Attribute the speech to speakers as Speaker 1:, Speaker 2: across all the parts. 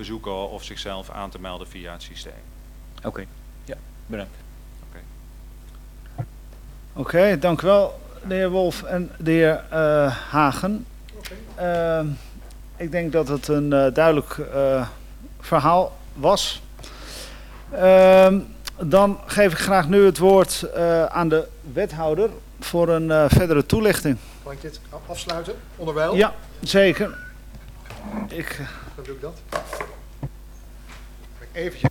Speaker 1: bezoeken of zichzelf aan te melden via het systeem.
Speaker 2: Oké, ja, bedankt.
Speaker 3: Oké, dank u wel, de heer Wolf en de heer eh, Hagen. Ehm, ik denk dat het een eh, duidelijk eh, verhaal was. Ehm, dan geef ik graag nu het woord eh, aan de wethouder voor een eh, verdere toelichting.
Speaker 4: Kan ik dit afsluiten? Onderwijl?
Speaker 3: Ja, zeker. Ik,
Speaker 4: Dan doe ik dat. Even.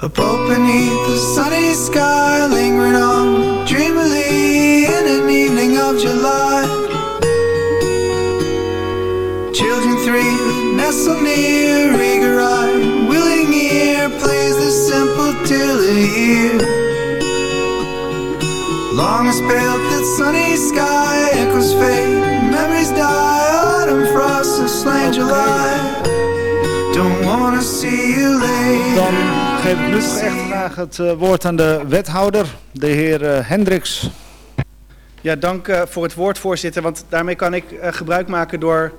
Speaker 5: Above beneath the sunny sky, lingering on dreamily in an evening of July. Near, eager eye, willing ear, plays this simple tale of year. Long as pale that sunny sky echoes fade, memories die, autumn frost has slain July. Don't wanna see you later.
Speaker 3: dan geef ik nu toch echt graag het eh, woord aan de wethouder, de heer eh, Hendricks.
Speaker 6: Ja, dank eh, voor het woord, voorzitter. Want daarmee kan ik eh, gebruik maken door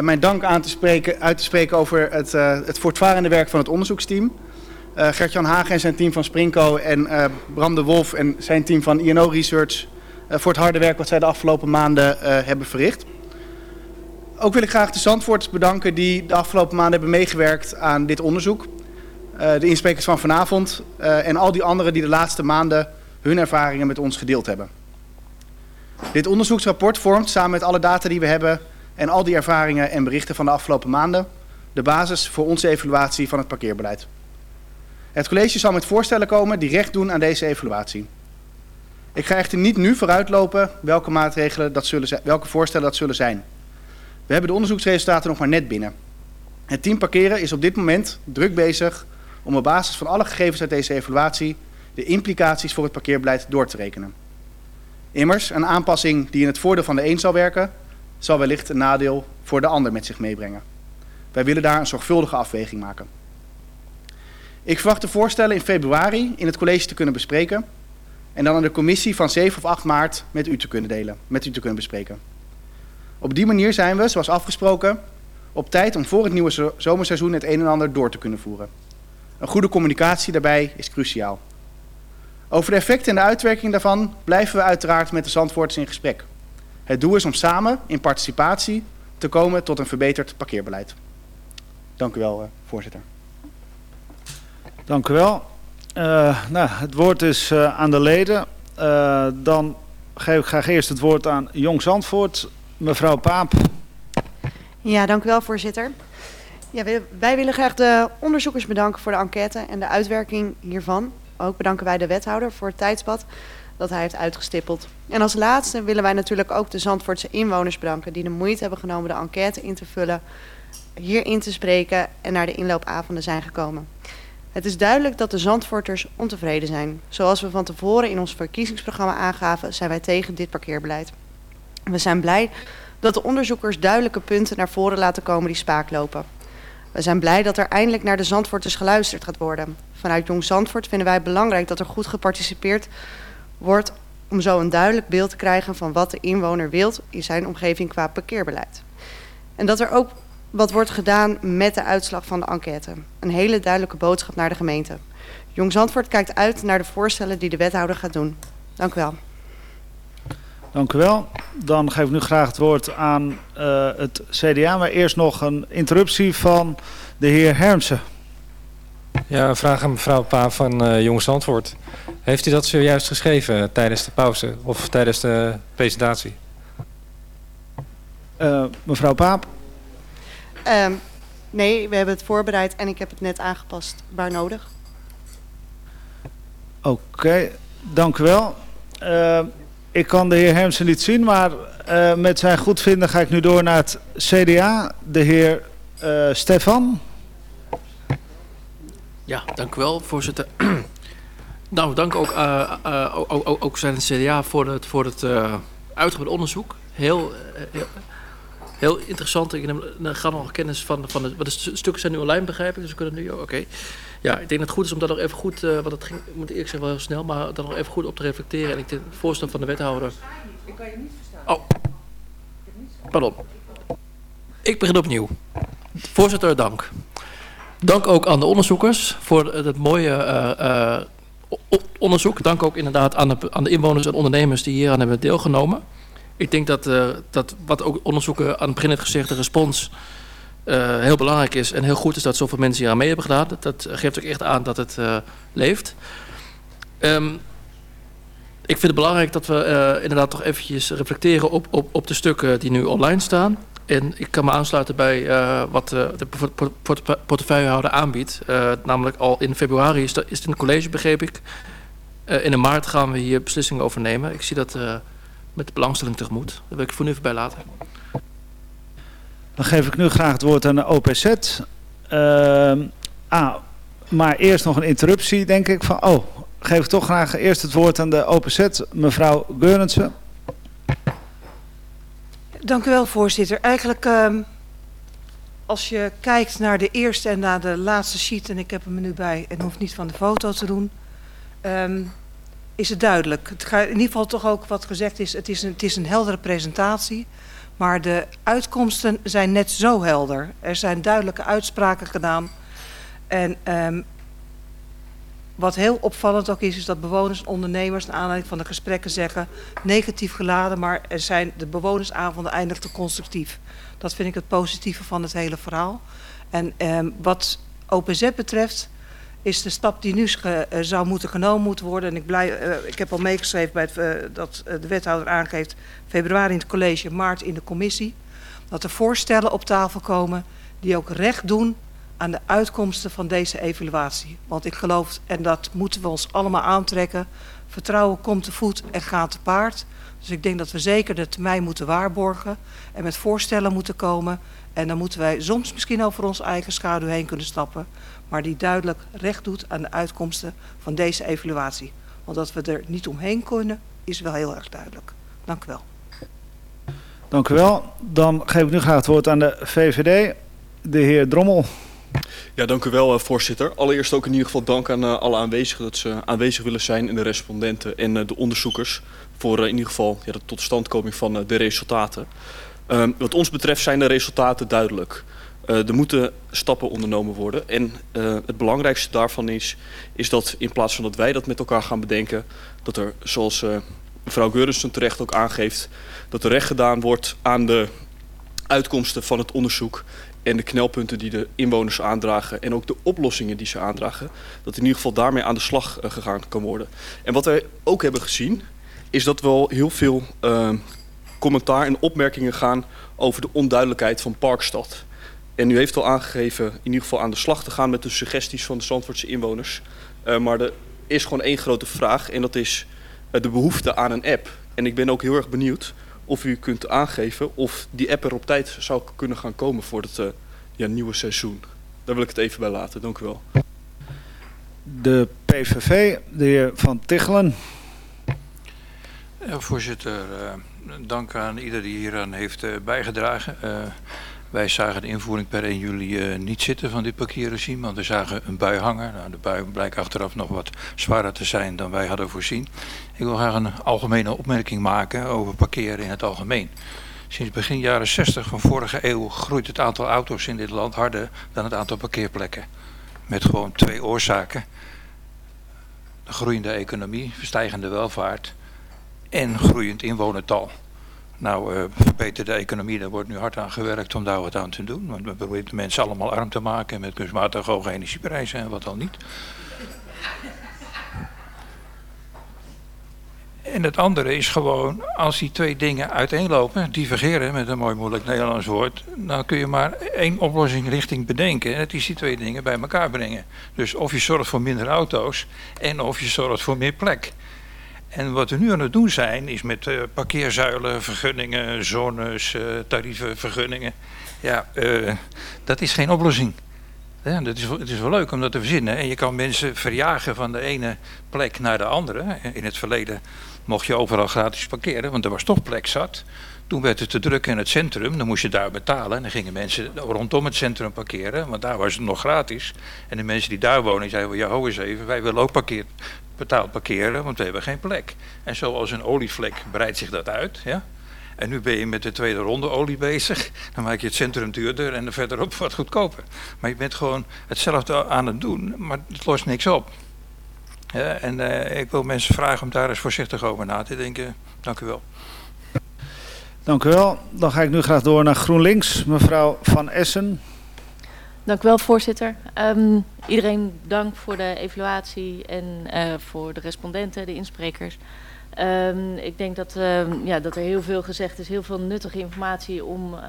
Speaker 6: mijn dank aan te spreken, uit te spreken over het, eh, het voortvarende werk van het onderzoeksteam. Eh Gert-Jan Hagen en zijn team van Sprinko en eh, Bram de Wolf en zijn team van INO Research eh, voor het harde werk wat zij de afgelopen maanden eh, hebben verricht. Ook wil ik graag de Zandvoorters bedanken die de afgelopen maanden hebben meegewerkt aan dit onderzoek. Eh, de insprekers van vanavond eh, en al die anderen die de laatste maanden hun ervaringen met ons gedeeld hebben. Dit onderzoeksrapport vormt samen met alle data die we hebben en al die ervaringen en berichten van de afgelopen maanden de basis voor onze evaluatie van het parkeerbeleid. Het college zal met voorstellen komen die recht doen aan deze evaluatie. Ik ga echter niet nu vooruitlopen welke maatregelen dat zullen zijn, welke voorstellen dat zullen zijn. We hebben de onderzoeksresultaten nog maar net binnen. Het team parkeren is op dit moment druk bezig om op basis van alle gegevens uit deze evaluatie de implicaties voor het parkeerbeleid door te rekenen. Immers, een aanpassing die in het voordeel van de een zal werken, zal wellicht een nadeel voor de ander met zich meebrengen. Wij willen daar een zorgvuldige afweging maken. Ik verwacht de voorstellen in februari in het college te kunnen bespreken en dan aan de commissie van 7 of 8 maart met u te kunnen delen, met u te kunnen bespreken. Op die manier zijn we, zoals afgesproken, op tijd om voor het nieuwe zo- zomerseizoen het een en ander door te kunnen voeren. Een goede communicatie daarbij is cruciaal. Over de effecten en de uitwerking daarvan blijven we uiteraard met de Zandvoorters in gesprek. Het doel is om samen, in participatie, te komen tot een verbeterd parkeerbeleid. Dank u wel, eh, voorzitter.
Speaker 3: Dank u wel. Eh, nou, het woord is eh, aan de leden. Eh, dan geef ik graag eerst het woord aan Jong Zandvoort. Mevrouw Paap.
Speaker 7: Ja, dank u wel, voorzitter. Ja, wij, wij willen graag de onderzoekers bedanken voor de enquête en de uitwerking hiervan. Ook bedanken wij de wethouder voor het tijdspad dat hij heeft uitgestippeld. En als laatste willen wij natuurlijk ook de Zandvoortse inwoners bedanken... die de moeite hebben genomen de enquête in te vullen, hier in te spreken... en naar de inloopavonden zijn gekomen. Het is duidelijk dat de Zandvoorters ontevreden zijn. Zoals we van tevoren in ons verkiezingsprogramma aangaven... zijn wij tegen dit parkeerbeleid. We zijn blij dat de onderzoekers duidelijke punten naar voren laten komen die spaak lopen. We zijn blij dat er eindelijk naar de Zandvoorters geluisterd gaat worden. Vanuit Jong Zandvoort vinden wij belangrijk dat er goed geparticipeerd wordt om zo een duidelijk beeld te krijgen van wat de inwoner wil in zijn omgeving qua parkeerbeleid. En dat er ook wat wordt gedaan met de uitslag van de enquête. Een hele duidelijke boodschap naar de gemeente. Jong Zandvoort kijkt uit naar de voorstellen die de wethouder gaat doen. Dank u wel.
Speaker 3: Dank u wel. Dan geef ik nu graag het woord aan eh, het CDA. Maar eerst nog een interruptie van de heer Hermsen.
Speaker 8: Ja, een vraag aan mevrouw Pa van uh, Jong Zandvoort. Heeft u dat zojuist geschreven tijdens de pauze of tijdens de presentatie?
Speaker 3: Uh, mevrouw Paap.
Speaker 7: Um, nee, we hebben het voorbereid en ik heb het net aangepast waar nodig.
Speaker 3: Oké, okay, dank u wel. Uh, ik kan de heer Hermsen niet zien, maar uh, met zijn goedvinden ga ik nu door naar het CDA. De heer uh, Stefan.
Speaker 9: Ja, dank u wel, voorzitter. nou, dank ook, uh, uh, ook, ook, ook zijn het CDA voor het, voor het uh, uitgebreid onderzoek. Heel, heel, heel interessant. Ik gaan nog kennis van, van de, wat de stu- stukken zijn nu online, begrijp ik. Dus we kunnen nu, oké. Ja, ik denk dat het goed is om daar nog even goed, eh want het ging, ik moet eerlijk zeggen, wel heel snel, maar daar nog even goed op te reflecteren. En ik denk, het voorstel van de wethouder. Ik kan je niet verstaan. Oh. Pardon. Ik begin opnieuw. Voorzitter, dank. Dank ook aan de onderzoekers voor het mooie eh, eh, onderzoek. Dank ook inderdaad aan de, aan de inwoners en ondernemers die hier aan hebben deelgenomen. Ik denk dat, eh, dat wat ook onderzoeken aan het begin heeft gezegd, de respons heel belangrijk is. En heel goed is dat zoveel mensen hier aan mee hebben gedaan. Dat, geeft ook echt aan dat het leeft. Ehm, ik vind het belangrijk dat we inderdaad toch eventjes reflecteren op, op, op de stukken die nu online staan. En ik kan me aansluiten bij eh, wat eh, de port- port- port- portefeuillehouder aanbiedt. Eh, namelijk al in februari is, is het in een college, begreep ik. In de maart gaan we hier beslissingen over nemen. Ik zie dat met belangstelling tegemoet. Daar wil ik voor nu even bij laten.
Speaker 3: Dan geef ik nu graag het woord aan de OPZ. Ehm, ah, maar eerst nog een interruptie, denk ik. Van, oh, geef ik toch graag eerst het woord aan de OPZ, mevrouw Geurensen.
Speaker 10: Dank u wel, voorzitter. Eigenlijk, ehm, als je kijkt naar de eerste en naar de laatste sheet, en ik heb hem nu bij en hoef niet van de foto te doen, ehm, is het duidelijk. Het in ieder geval toch ook wat gezegd is, het is een, het is een heldere presentatie, maar de uitkomsten zijn net zo helder. Er zijn duidelijke uitspraken gedaan. En ehm, wat heel opvallend ook is, is dat bewoners en ondernemers... naar aanleiding van de gesprekken zeggen... negatief geladen, maar er zijn de bewonersavonden eindigden constructief. Dat vind ik het positieve van het hele verhaal. En ehm, wat OPZ betreft is de stap die nu eh, zou moeten genomen moeten worden... en ik, blij, eh, ik heb al meegeschreven bij eh, dat eh, de wethouder aangeeft... februari in het college, maart in de commissie... dat er voorstellen op tafel komen die ook recht doen aan de uitkomsten van deze evaluatie. Want ik geloof, en dat moeten we ons allemaal aantrekken... vertrouwen komt te voet en gaat te paard... Dus ik denk dat we zeker de termijn moeten waarborgen en met voorstellen moeten komen. En dan moeten wij soms misschien over onze eigen schaduw heen kunnen stappen. Maar die duidelijk recht doet aan de uitkomsten van deze evaluatie. Want dat we er niet omheen kunnen, is wel heel erg duidelijk. Dank u wel.
Speaker 3: Dank u wel. Dan geef ik nu graag het woord aan de VVD, de heer Drommel.
Speaker 11: Ja, dank u wel, eh, voorzitter. Allereerst ook in ieder geval dank aan eh, alle aanwezigen dat ze aanwezig willen zijn en de respondenten en eh, de onderzoekers voor in ieder geval ja, de totstandkoming van de resultaten. Ehm, wat ons betreft zijn de resultaten duidelijk. Er moeten stappen ondernomen worden en het belangrijkste daarvan is, is dat in plaats van dat wij dat met elkaar gaan bedenken, dat er, zoals mevrouw Geurensen terecht ook aangeeft, dat er recht gedaan wordt aan de uitkomsten van het onderzoek en de knelpunten die de inwoners aandragen en ook de oplossingen die ze aandragen, dat in ieder geval daarmee aan de slag eh, gegaan kan worden. En wat wij ook hebben gezien, is dat wel heel veel eh, commentaar en opmerkingen gaan over de onduidelijkheid van Parkstad. En u heeft al aangegeven in ieder geval aan de slag te gaan met de suggesties van de Zandvoortse inwoners. Eh, maar er is gewoon één grote vraag en dat is eh, de behoefte aan een app. En ik ben ook heel erg benieuwd of u kunt aangeven of die app er op tijd zou kunnen gaan komen voor het eh, ja, nieuwe seizoen. Daar wil ik het even bij laten. Dank u wel.
Speaker 3: De PVV, de heer Van Tichelen.
Speaker 12: Ja, voorzitter, eh, dank aan ieder die hieraan heeft eh, bijgedragen. Wij zagen de invoering per 1 juli eh, niet zitten van dit parkeerregime, want we zagen een bui hangen. Nou, de bui blijkt achteraf nog wat zwaarder te zijn dan wij hadden voorzien. Ik wil graag een algemene opmerking maken over parkeren in het algemeen. Sinds begin jaren 60 van vorige eeuw groeit het aantal auto's in dit land harder dan het aantal parkeerplekken. Met gewoon twee oorzaken. De groeiende economie, stijgende welvaart en groeiend inwonertal. Nou, uh, verbeterde economie, daar wordt nu hard aan gewerkt om daar wat aan te doen. Want we proberen de mensen allemaal arm te maken met kunstmatig hoge energieprijzen en wat al niet. En het andere is gewoon, als die twee dingen uiteenlopen, divergeren met een mooi moeilijk Nederlands woord, dan kun je maar één oplossing richting bedenken. En dat is die twee dingen bij elkaar brengen. Dus of je zorgt voor minder auto's en of je zorgt voor meer plek. En wat we nu aan het doen zijn, is met uh, parkeerzuilen, vergunningen, zones, uh, tarieven, vergunningen. Ja, uh, dat is geen oplossing. Dat is, het is wel leuk om dat te verzinnen. En je kan mensen verjagen van de ene plek naar de andere. In het verleden mocht je overal gratis parkeren, want er was toch plek zat. Toen werd het te druk in het centrum, dan moest je daar betalen. En dan gingen mensen rondom het centrum parkeren, want daar was het nog gratis. En de mensen die daar wonen, zeiden, ja, hou eens even, wij willen ook parkeer, betaald parkeren, want we hebben geen plek. En zoals een olievlek breidt zich dat uit, ja. En nu ben je met de tweede ronde olie bezig. Dan maak je het centrum duurder en verderop wat goedkoper. Maar je bent gewoon hetzelfde aan het doen, maar het lost niks op. En eh, ik wil mensen vragen om daar eens voorzichtig over na te denken. Dank u wel.
Speaker 3: Dank u wel. Dan ga ik nu graag door naar GroenLinks. Mevrouw Van Essen.
Speaker 13: Dank u wel, voorzitter. Ehm, iedereen dank voor de evaluatie en eh, voor de respondenten, de insprekers. Ehm, ik denk dat, ehm, ja, dat er heel veel gezegd is, heel veel nuttige informatie om eh,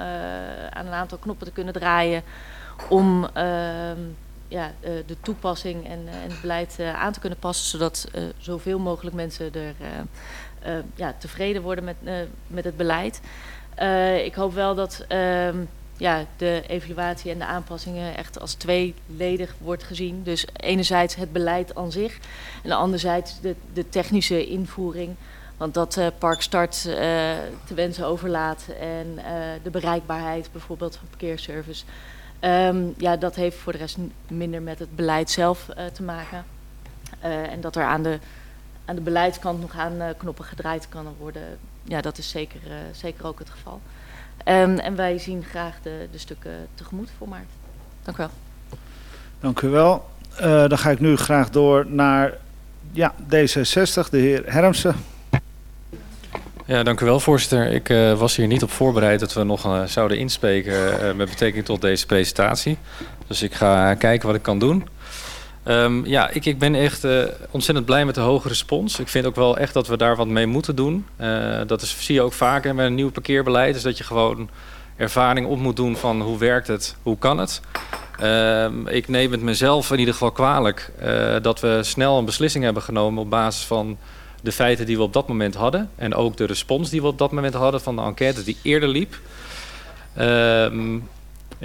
Speaker 13: aan een aantal knoppen te kunnen draaien. Om ja, eh, de toepassing en, en het beleid aan te kunnen passen, zodat zoveel mogelijk mensen er ja, tevreden worden met, met het beleid. Ik hoop wel dat ja, de evaluatie en de aanpassingen echt als tweeledig wordt gezien. Dus enerzijds het beleid aan zich en anderzijds de, de technische invoering. Want dat eh Parkstart eh, te wensen overlaat en eh, de bereikbaarheid bijvoorbeeld van parkeerservice. Ehm, ja, dat heeft voor de rest minder met het beleid zelf te maken. En dat er aan de, aan de beleidskant nog aan knoppen gedraaid kan worden, ja, dat is zeker, zeker ook het geval. Ehm, en wij zien graag de, de stukken tegemoet voor maart. Dank u wel.
Speaker 3: Dank u wel. Eh, dan ga ik nu graag door naar ja, D66, de heer Hermsen.
Speaker 8: Ja, dank u wel, voorzitter. Ik eh, was hier niet op voorbereid dat we nog eh, zouden inspreken eh, met betrekking tot deze presentatie. Dus ik ga kijken wat ik kan doen. Ehm, ja, ik, ik ben echt eh, ontzettend blij met de hoge respons. Ik vind ook wel echt dat we daar wat mee moeten doen. Eh, dat is, zie je ook vaker met een nieuw parkeerbeleid. Dus dat je gewoon ervaring op moet doen van hoe werkt het, hoe kan het. Ehm, ik neem het mezelf in ieder geval kwalijk eh, dat we snel een beslissing hebben genomen op basis van de feiten die we op dat moment hadden. En ook de respons die we op dat moment hadden van de enquête die eerder liep. Ehm,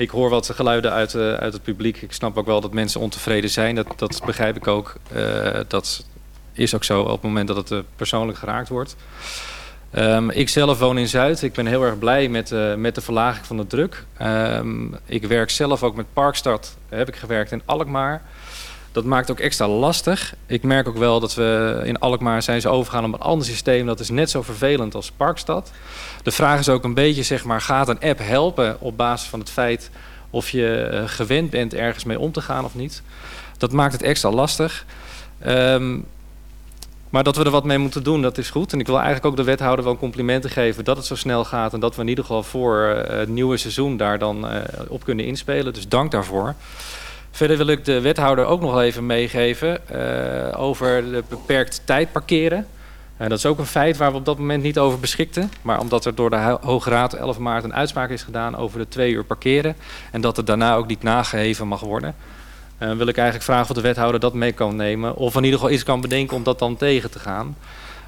Speaker 8: ik hoor wat geluiden uit, eh, uit het publiek. Ik snap ook wel dat mensen ontevreden zijn. Dat, dat begrijp ik ook. Eh, dat is ook zo op het moment dat het eh, persoonlijk geraakt wordt. Ehm, ik zelf woon in Zuid. Ik ben heel erg blij met, met de verlaging van de druk. Ehm, ik werk zelf ook met Parkstad. Heb ik gewerkt in Alkmaar. Dat maakt ook extra lastig. Ik merk ook wel dat we in Alkmaar zijn ze overgegaan op een ander systeem. Dat is net zo vervelend als Parkstad. De vraag is ook een beetje, zeg maar, gaat een app helpen op basis van het feit of je eh, gewend bent ergens mee om te gaan of niet? Dat maakt het extra lastig. Ehm, maar dat we er wat mee moeten doen, dat is goed. En ik wil eigenlijk ook de wethouder wel complimenten geven dat het zo snel gaat. En dat we in ieder geval voor eh, het nieuwe seizoen daar dan eh, op kunnen inspelen. Dus dank daarvoor. Verder wil ik de wethouder ook nog even meegeven eh, over de beperkt tijd parkeren. Eh, dat is ook een feit waar we op dat moment niet over beschikten. Maar omdat er door de Ho- Hoge Raad 11 maart een uitspraak is gedaan over de twee uur parkeren. En dat het daarna ook niet nageheven mag worden. eh, wil ik eigenlijk vragen of de wethouder dat mee kan nemen. Of in ieder geval iets kan bedenken om dat dan tegen te gaan.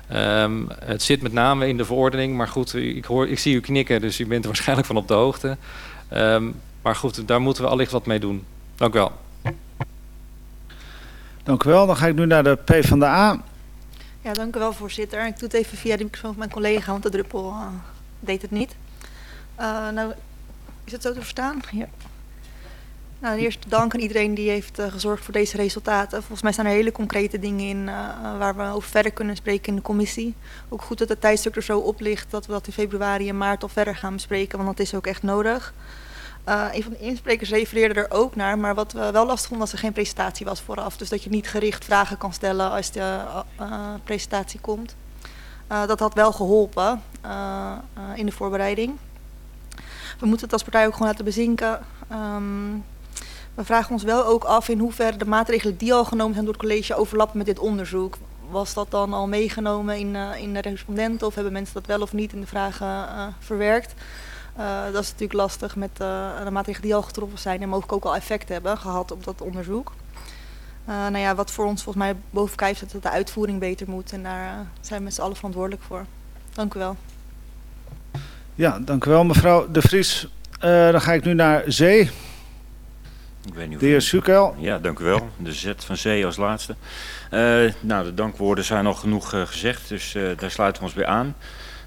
Speaker 8: Ehm, het zit met name in de verordening. Maar goed, ik, hoor, ik zie u knikken, dus u bent er waarschijnlijk van op de hoogte. Ehm, maar goed, daar moeten we allicht wat mee doen. Dank u wel.
Speaker 3: Dank u wel. Dan ga ik nu naar de P van de A.
Speaker 14: Ja, dank u wel, voorzitter. Ik doe het even via de microfoon van mijn collega, want de druppel eh, deed het niet. Eh, nou, is het zo te verstaan? Ja. Nou, eerst dank aan iedereen die heeft eh, gezorgd voor deze resultaten. Volgens mij staan er hele concrete dingen in eh, waar we over verder kunnen spreken in de commissie. Ook goed dat het tijdstuk er zo op ligt dat we dat in februari en maart al verder gaan bespreken, want dat is ook echt nodig. Eh, een van de insprekers refereerde er ook naar, maar wat we wel lastig vonden was dat er geen presentatie was vooraf. Dus dat je niet gericht vragen kan stellen als de eh, eh, presentatie komt. Eh, dat had wel geholpen eh, eh, in de voorbereiding. We moeten het als partij ook gewoon laten bezinken. Ehm, we vragen ons wel ook af in hoeverre de maatregelen die al genomen zijn door het college overlappen met dit onderzoek. Was dat dan al meegenomen in, eh, in de respondenten of hebben mensen dat wel of niet in de vragen eh, verwerkt? Eh, dat is natuurlijk lastig met eh, de maatregelen die al getroffen zijn en mogelijk ook al effect hebben gehad op dat onderzoek. Eh, nou ja, wat voor ons volgens mij boven kijf staat dat de uitvoering beter moet en daar zijn we met z'n allen verantwoordelijk voor. Dank u wel.
Speaker 3: Ja, dank u wel mevrouw De Vries. Eh, dan ga ik nu naar Zee.
Speaker 15: Ik weet niet
Speaker 3: De heer Sukel.
Speaker 15: Ja, dank u wel. De Z van C als laatste. Eh, nou, de dankwoorden zijn al genoeg gezegd, dus eh, daar sluiten we ons bij aan.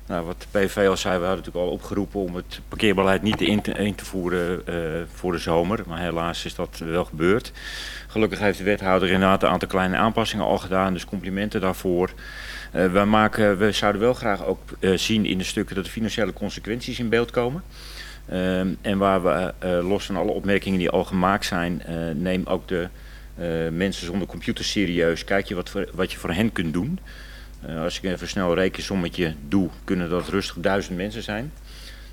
Speaker 15: Nou, wat de PV al zei, we hadden natuurlijk al opgeroepen om het parkeerbeleid niet in te, voeren eh, voor de zomer. Maar helaas is dat wel gebeurd. Gelukkig heeft de wethouder inderdaad een aantal kleine aanpassingen al gedaan, dus complimenten daarvoor. Eh, maken, we zouden wel graag ook eh, zien in de stukken dat de financiële consequenties in beeld komen. Ehm, en waar we, los van alle opmerkingen die al gemaakt zijn, neem ook de mensen zonder computer serieus. Kijk je wat, wat je voor hen kunt doen. Eh, als ik even snel een rekensommetje doe, kunnen dat rustig duizend mensen zijn.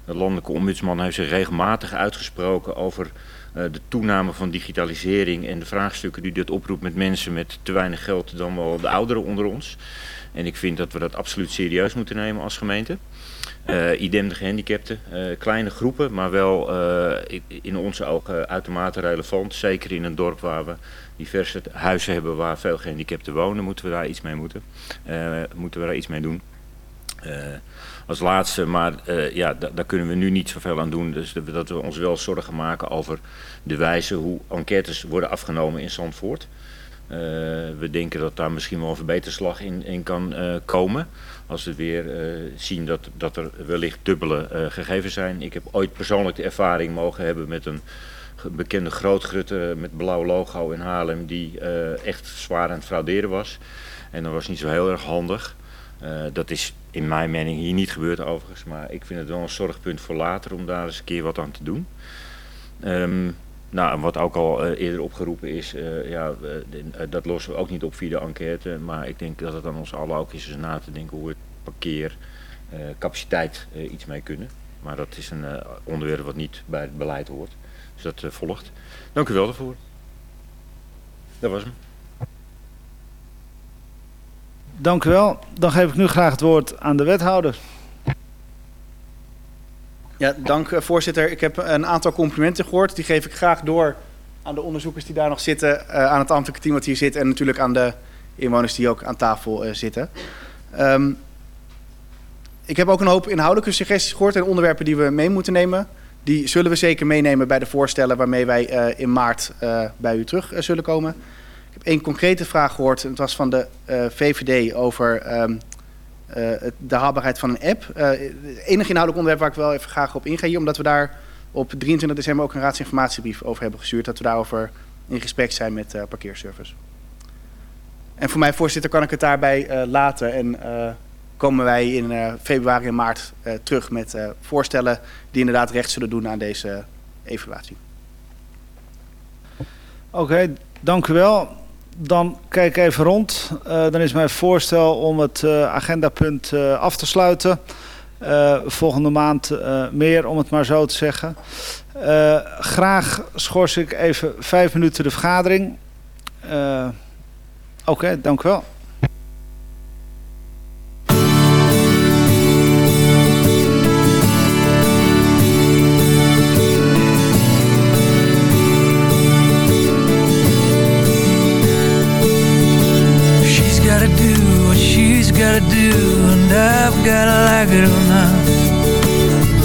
Speaker 15: De landelijke ombudsman heeft zich regelmatig uitgesproken over eh, de toename van digitalisering en de vraagstukken die dit oproept met mensen met te weinig geld dan wel de ouderen onder ons. En ik vind dat we dat absoluut serieus moeten nemen als gemeente. Eh idem de gehandicapten, eh, kleine groepen, maar wel eh, in onze ogen uitermate relevant. Zeker in een dorp waar we diverse huizen hebben waar veel gehandicapten wonen, moeten we daar iets mee moeten. Moeten we daar iets mee doen. Als laatste, maar ja, da- daar kunnen we nu niet zoveel aan doen. Dus dat we- ons wel zorgen maken over de wijze hoe enquêtes worden afgenomen in Zandvoort. We denken dat daar misschien wel een verbeterslag in, in kan komen. Als we weer eh, zien dat, dat er wellicht dubbele eh, gegevens zijn. Ik heb ooit persoonlijk de ervaring mogen hebben met een bekende grootgrutte met blauw logo in Haarlem. Die eh, echt zwaar aan het frauderen was. En dat was niet zo heel erg handig. Dat is in mijn mening hier niet gebeurd overigens. Maar ik vind het wel een zorgpunt voor later om daar eens een keer wat aan te doen. Ehm, nou, wat ook al eh, eerder opgeroepen is, eh, ja, eh, dat lossen we ook niet op via de enquête. Maar ik denk dat het aan ons allen ook is eens na te denken hoe we parkeer, capaciteit eh, iets mee kunnen. Maar dat is een onderwerp wat niet bij het beleid hoort. Dus dat volgt. Dank u wel daarvoor. Dat was hem.
Speaker 3: Dank u wel. Dan geef ik nu graag het woord aan de wethouder.
Speaker 6: Ja, dank eh, voorzitter. Ik heb een aantal complimenten gehoord. Die geef ik graag door aan de onderzoekers die daar nog zitten, eh, aan het ambtelijke team wat hier zit en natuurlijk aan de inwoners die ook aan tafel eh, zitten. Ehm, ik heb ook een hoop inhoudelijke suggesties gehoord en onderwerpen die we mee moeten nemen. Die zullen we zeker meenemen bij de voorstellen waarmee wij in maart bij u terug zullen komen. Ik heb één concrete vraag gehoord. Het was van de VVD over ehm, eh, de haalbaarheid van een app. Eh, het enige inhoudelijk onderwerp waar ik wel even graag op inga omdat we daar op 23 december ook een raadsinformatiebrief over hebben gestuurd, dat we daarover in gesprek zijn met eh parkeerservice. En voor mij, voorzitter, kan ik het daarbij eh, laten en eh, komen wij in eh, februari en maart eh, terug met eh, voorstellen die inderdaad recht zullen doen aan deze evaluatie.
Speaker 3: Oké, dank u wel. Dan kijk ik even rond. Eh, dan is mijn voorstel om het eh, agendapunt eh, af te sluiten. Volgende maand meer, om het maar zo te zeggen. Graag schors ik even vijf minuten de vergadering. Oké, dank u wel.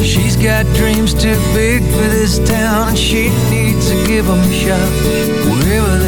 Speaker 5: She's got dreams too big for this town, and she needs to give them a shot. Wherever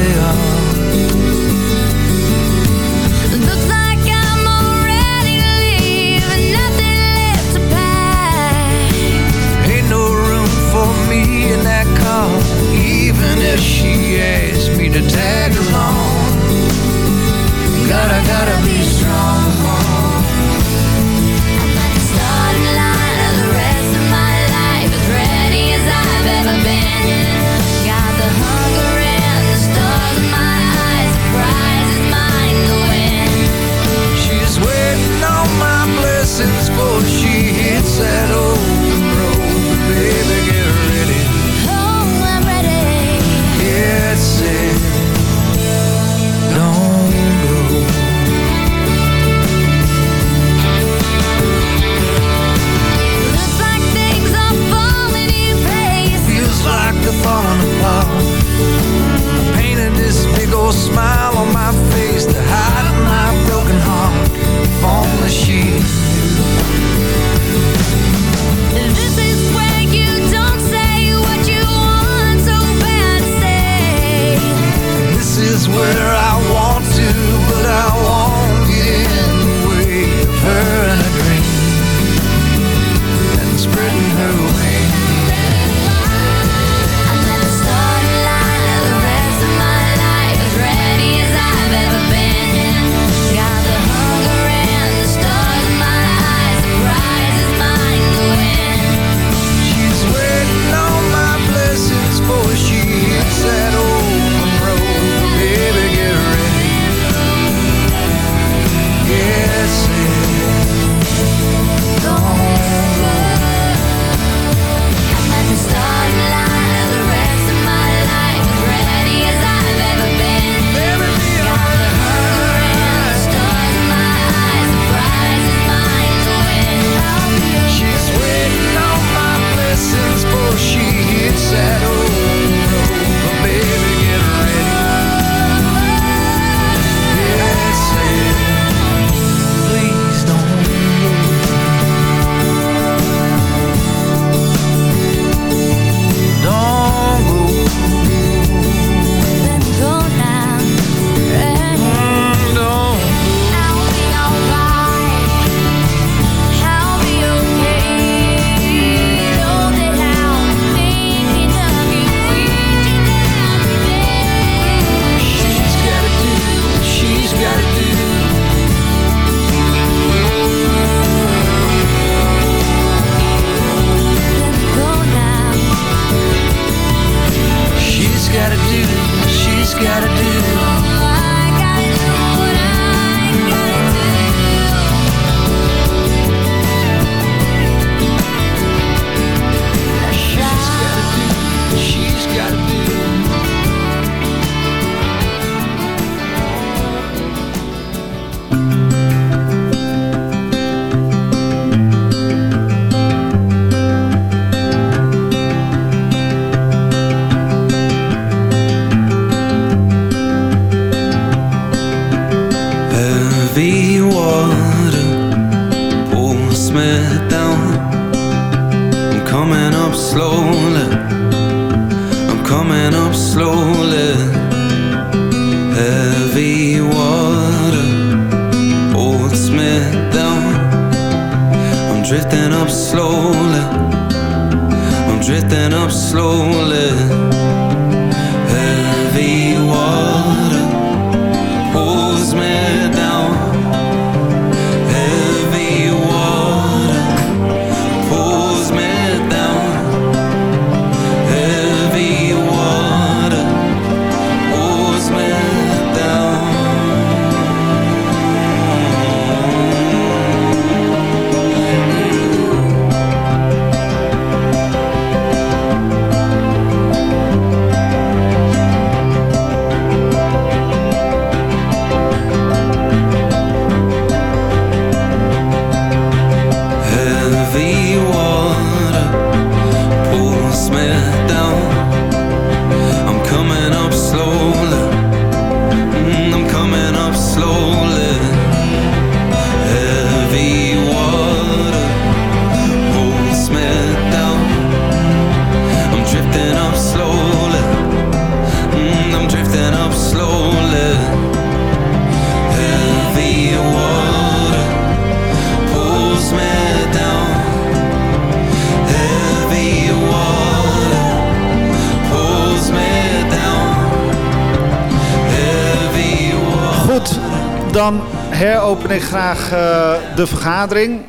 Speaker 3: de vergadering.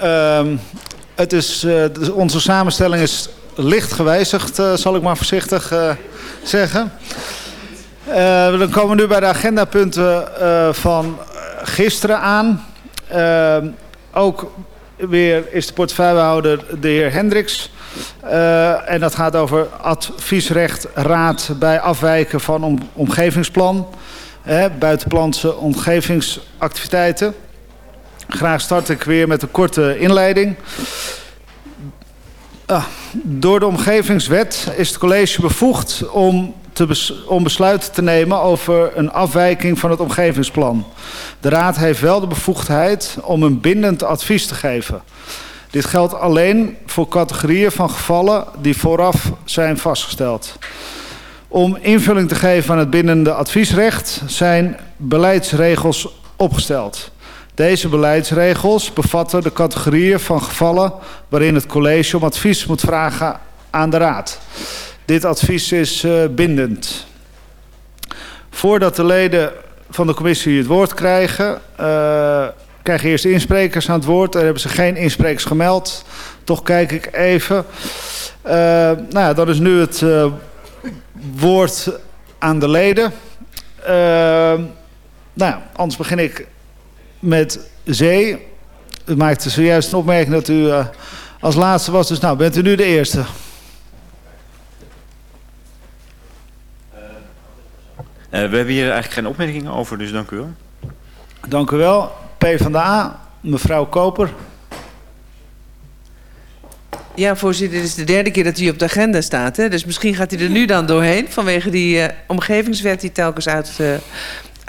Speaker 3: Ehm, het is, eh, onze samenstelling is licht gewijzigd, eh, zal ik maar voorzichtig eh, zeggen. Dan komen we nu bij de agendapunten van gisteren aan. Ehm, ook weer is de portefeuillehouder de heer Hendricks. Eh, en dat gaat over adviesrecht raad bij afwijken van om, omgevingsplan. Hè, buitenplantse omgevingsactiviteiten. Graag start ik weer met een korte inleiding. Ah, door de omgevingswet is het college bevoegd om, te om besluiten te nemen over een afwijking van het omgevingsplan. De raad heeft wel de bevoegdheid om een bindend advies te geven. Dit geldt alleen voor categorieën van gevallen die vooraf zijn vastgesteld. Om invulling te geven aan het bindende adviesrecht zijn beleidsregels opgesteld. Deze beleidsregels bevatten de categorieën van gevallen waarin het college om advies moet vragen aan de raad. Dit advies is eh, bindend. Voordat de leden van de commissie het woord krijgen, eh, krijgen eerst insprekers aan het woord. Er hebben ze geen insprekers gemeld. Toch kijk ik even. Eh, nou dan is nu het woord aan de leden. Nou anders begin ik met Zee. U maakte zojuist een opmerking dat u eh, als laatste was. Dus nou, bent u nu de eerste.
Speaker 15: Eh, we hebben hier eigenlijk geen opmerkingen over, dus dank u wel.
Speaker 3: Dank u wel. P van de A, mevrouw Koper.
Speaker 16: Ja, voorzitter, dit is de derde keer dat hij op de agenda staat. Hè? Dus misschien gaat hij er nu dan doorheen vanwege die eh, omgevingswet die telkens uit, eh,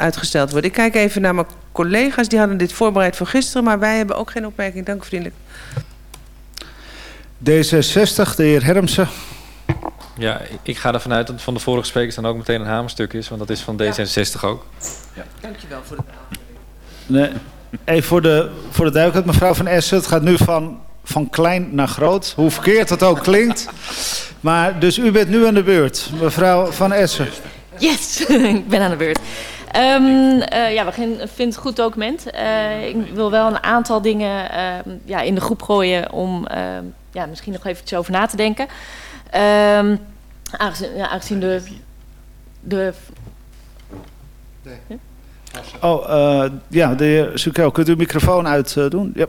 Speaker 16: uitgesteld wordt. Ik kijk even naar mijn collega's, die hadden dit voorbereid voor gisteren, maar wij hebben ook geen opmerking. Dank u vriendelijk.
Speaker 3: D66, de heer Hermsen.
Speaker 8: Ja, ik- ga ervan uit dat van de vorige sprekers dan ook meteen een hamerstuk is, want dat is van D66 ook. Ja.
Speaker 16: Dankjewel voor de
Speaker 3: Nee, even voor de, voor de duidelijkheid, mevrouw van Essen. Het gaat nu van, van klein naar groot. Hoe verkeerd het ook klinkt. Maar dus u bent nu aan de beurt, mevrouw van Essen.
Speaker 13: Yes, ik ben aan de beurt. Ehm, eh, ja, we gaan- vinden het een goed document. Eh, ik wil wel een aantal dingen ehm, ja, in de groep gooien om ehm, ja, misschien nog eventjes over na te denken. Ehm, aangezien, ja, aangezien de... de
Speaker 3: Oh, eh, ja, de heer Sukel, kunt u uw microfoon uit eh, doen? Ja.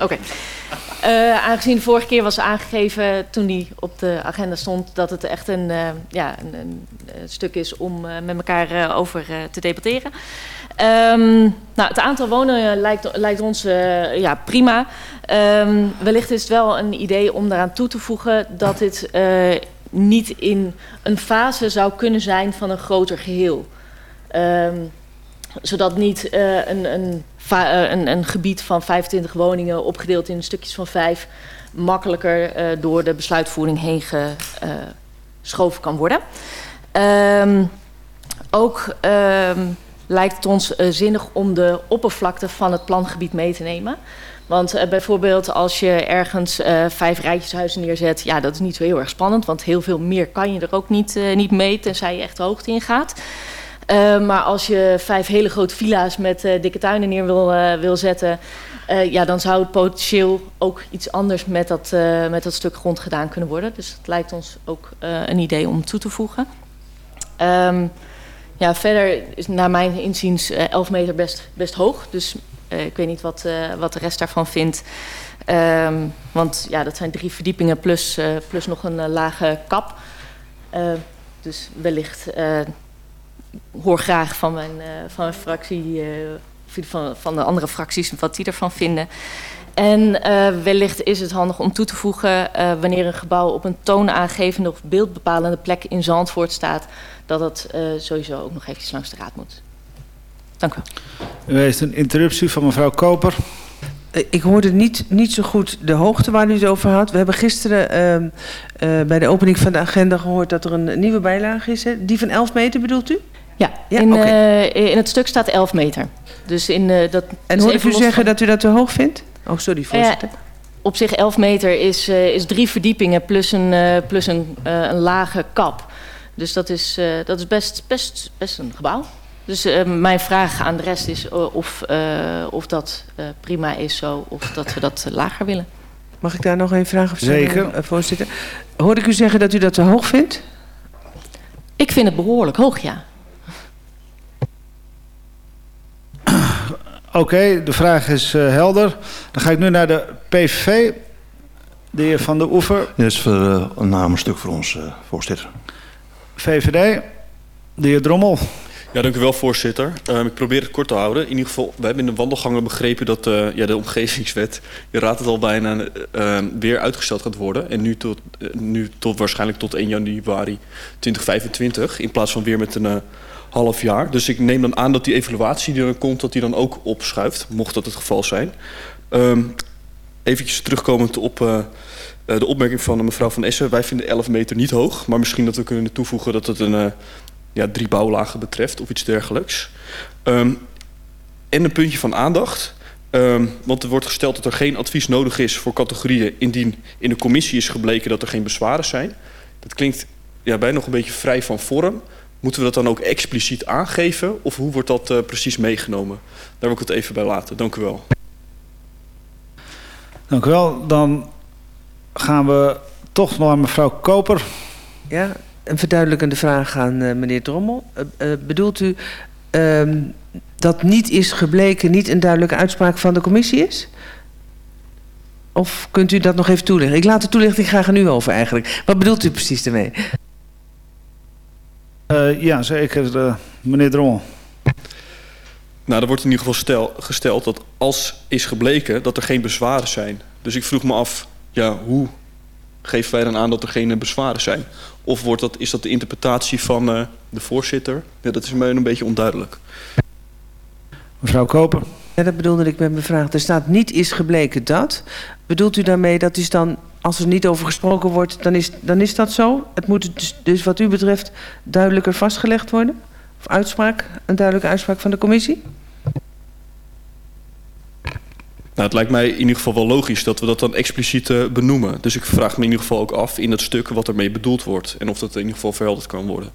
Speaker 13: Oké. Eh, aangezien de vorige keer was aangegeven toen die op de agenda stond dat het echt een, eh, ja, een, een, stuk is om eh, met elkaar over te debatteren. Ehm, nou, het aantal woningen lijkt, lijkt ons ja, prima. Ehm, wellicht is het wel een idee om daaraan toe te voegen dat dit niet in een fase zou kunnen zijn van een groter geheel. Ehm, zodat niet eh, een, eh, een, een gebied van 25 woningen opgedeeld in stukjes van vijf makkelijker eh, door de besluitvoering heen geschoven kan worden. Ehm, ook ehm, lijkt het ons zinnig om de oppervlakte van het plangebied mee te nemen. Want bijvoorbeeld als je ergens eh, vijf rijtjeshuizen neerzet, ja, dat is niet zo heel erg spannend, want heel veel meer kan je er ook niet, niet mee, tenzij je echt de hoogte ingaat. Eh, maar als je vijf hele grote villa's met eh, dikke tuinen neer wil, eh, wil zetten, ja, dan zou het potentieel ook iets anders met dat, met dat stuk grond gedaan kunnen worden. Dus het lijkt ons ook een idee om toe te voegen. Ehm, ja, verder is naar mijn inziens eh, 11 meter best, best hoog. Dus ik weet niet wat, wat de rest daarvan vindt. Ehm, want ja, dat zijn drie verdiepingen plus, plus nog een lage kap. Dus wellicht hoor graag van mijn, eh, van mijn fractie, eh, van, van de andere fracties, wat die ervan vinden. En eh, wellicht is het handig om toe te voegen eh, wanneer een gebouw op een toonaangevende of beeldbepalende plek in Zandvoort staat, dat het eh, sowieso ook nog eventjes langs de raad moet. Dank u wel.
Speaker 3: U heeft een interruptie van mevrouw Koper.
Speaker 16: Ik hoorde niet, niet zo goed de hoogte waar u het over had. We hebben gisteren ehm, eh, bij de opening van de agenda gehoord dat er een nieuwe bijlage is. Hè? Die van 11 meter bedoelt u?
Speaker 13: Ja,
Speaker 16: Ja,
Speaker 13: in,
Speaker 16: oké.
Speaker 13: eh, in het stuk staat 11 meter. Dus in, eh, dat
Speaker 16: En hoorde ik u zeggen
Speaker 13: van-
Speaker 16: dat u dat te hoog vindt? Oh, sorry, voorzitter.
Speaker 13: Ja, op zich 11 meter is, eh, is drie verdiepingen plus een, eh, plus een, eh, een lage kap. Dus dat is, eh, dat is best, best, best een gebouw. Dus eh, mijn vraag aan de rest is eh, of, eh, of dat eh, prima is zo of dat we dat eh, lager willen.
Speaker 16: Mag ik daar nog een vraag op stellen,
Speaker 3: Zeker.
Speaker 16: eh, voorzitter? Hoorde ik u zeggen dat u dat te hoog vindt?
Speaker 13: Ik vind het behoorlijk hoog, ja.
Speaker 3: Oké, de vraag is eh, helder. Dan ga ik nu naar de PVV. De heer Van der Oever,
Speaker 17: Dit is voor, eh, een namenstuk voor ons, eh, voorzitter.
Speaker 3: VVD. De heer Drommel.
Speaker 11: Ja, dank u wel, voorzitter. Ehm, ik probeer het kort te houden. In ieder geval, we hebben in de wandelgangen begrepen dat eh, ja, de omgevingswet, je raadt het al bijna, eh, ehm, weer uitgesteld gaat worden. En nu tot, nu tot waarschijnlijk tot 1 januari 2025, in plaats van weer met een eh, half jaar. Dus ik neem dan aan dat die evaluatie die er komt, dat die dan ook opschuift, mocht dat het geval zijn. Ehm eventjes terugkomend op eh, eh, de opmerking van mevrouw Van Essen. Wij vinden 11 meter niet hoog, maar misschien dat we kunnen toevoegen dat het een... eh, ja, drie bouwlagen betreft of iets dergelijks. Ehm, en een puntje van aandacht. Ehm, want er wordt gesteld dat er geen advies nodig is voor categorieën indien in de commissie is gebleken dat er geen bezwaren zijn. Dat klinkt ja, bijna nog een beetje vrij van vorm. Moeten we dat dan ook expliciet aangeven of hoe wordt dat eh, precies meegenomen? Daar wil ik het even bij laten. Dank u wel.
Speaker 3: Dank u wel. Dan gaan we toch naar mevrouw Koper.
Speaker 16: Ja, een verduidelijkende vraag aan eh, meneer Drommel. Eh, eh, bedoelt u ehm, dat niet is gebleken niet een duidelijke uitspraak van de commissie is? Of kunt u dat nog even toelichten? Ik laat de toelichting graag aan u over eigenlijk. Wat bedoelt u precies daarmee?
Speaker 3: Eh, ja, zeker. eh, meneer Drommel.
Speaker 11: Nou, er wordt in ieder geval stel, gesteld dat als is gebleken dat er geen bezwaren zijn. Dus ik vroeg me af, ja, hoe geven wij dan aan dat er geen eh, bezwaren zijn? Of wordt dat, is dat de interpretatie van eh, de voorzitter? Ja, dat is mij een beetje onduidelijk.
Speaker 3: Mevrouw Koper.
Speaker 16: Ja, dat bedoelde ik met mijn vraag. Er staat niet is gebleken dat. Bedoelt u daarmee dat is dan, als er niet over gesproken wordt, dan is, dan is dat zo? Het moet dus, dus wat u betreft duidelijker vastgelegd worden? Of uitspraak, een duidelijke uitspraak van de commissie?
Speaker 11: Nou, het lijkt mij in ieder geval wel logisch dat we dat dan expliciet eh, benoemen. Dus ik vraag me in ieder geval ook af in dat stuk wat ermee bedoeld wordt. En of dat in ieder geval verhelderd kan worden.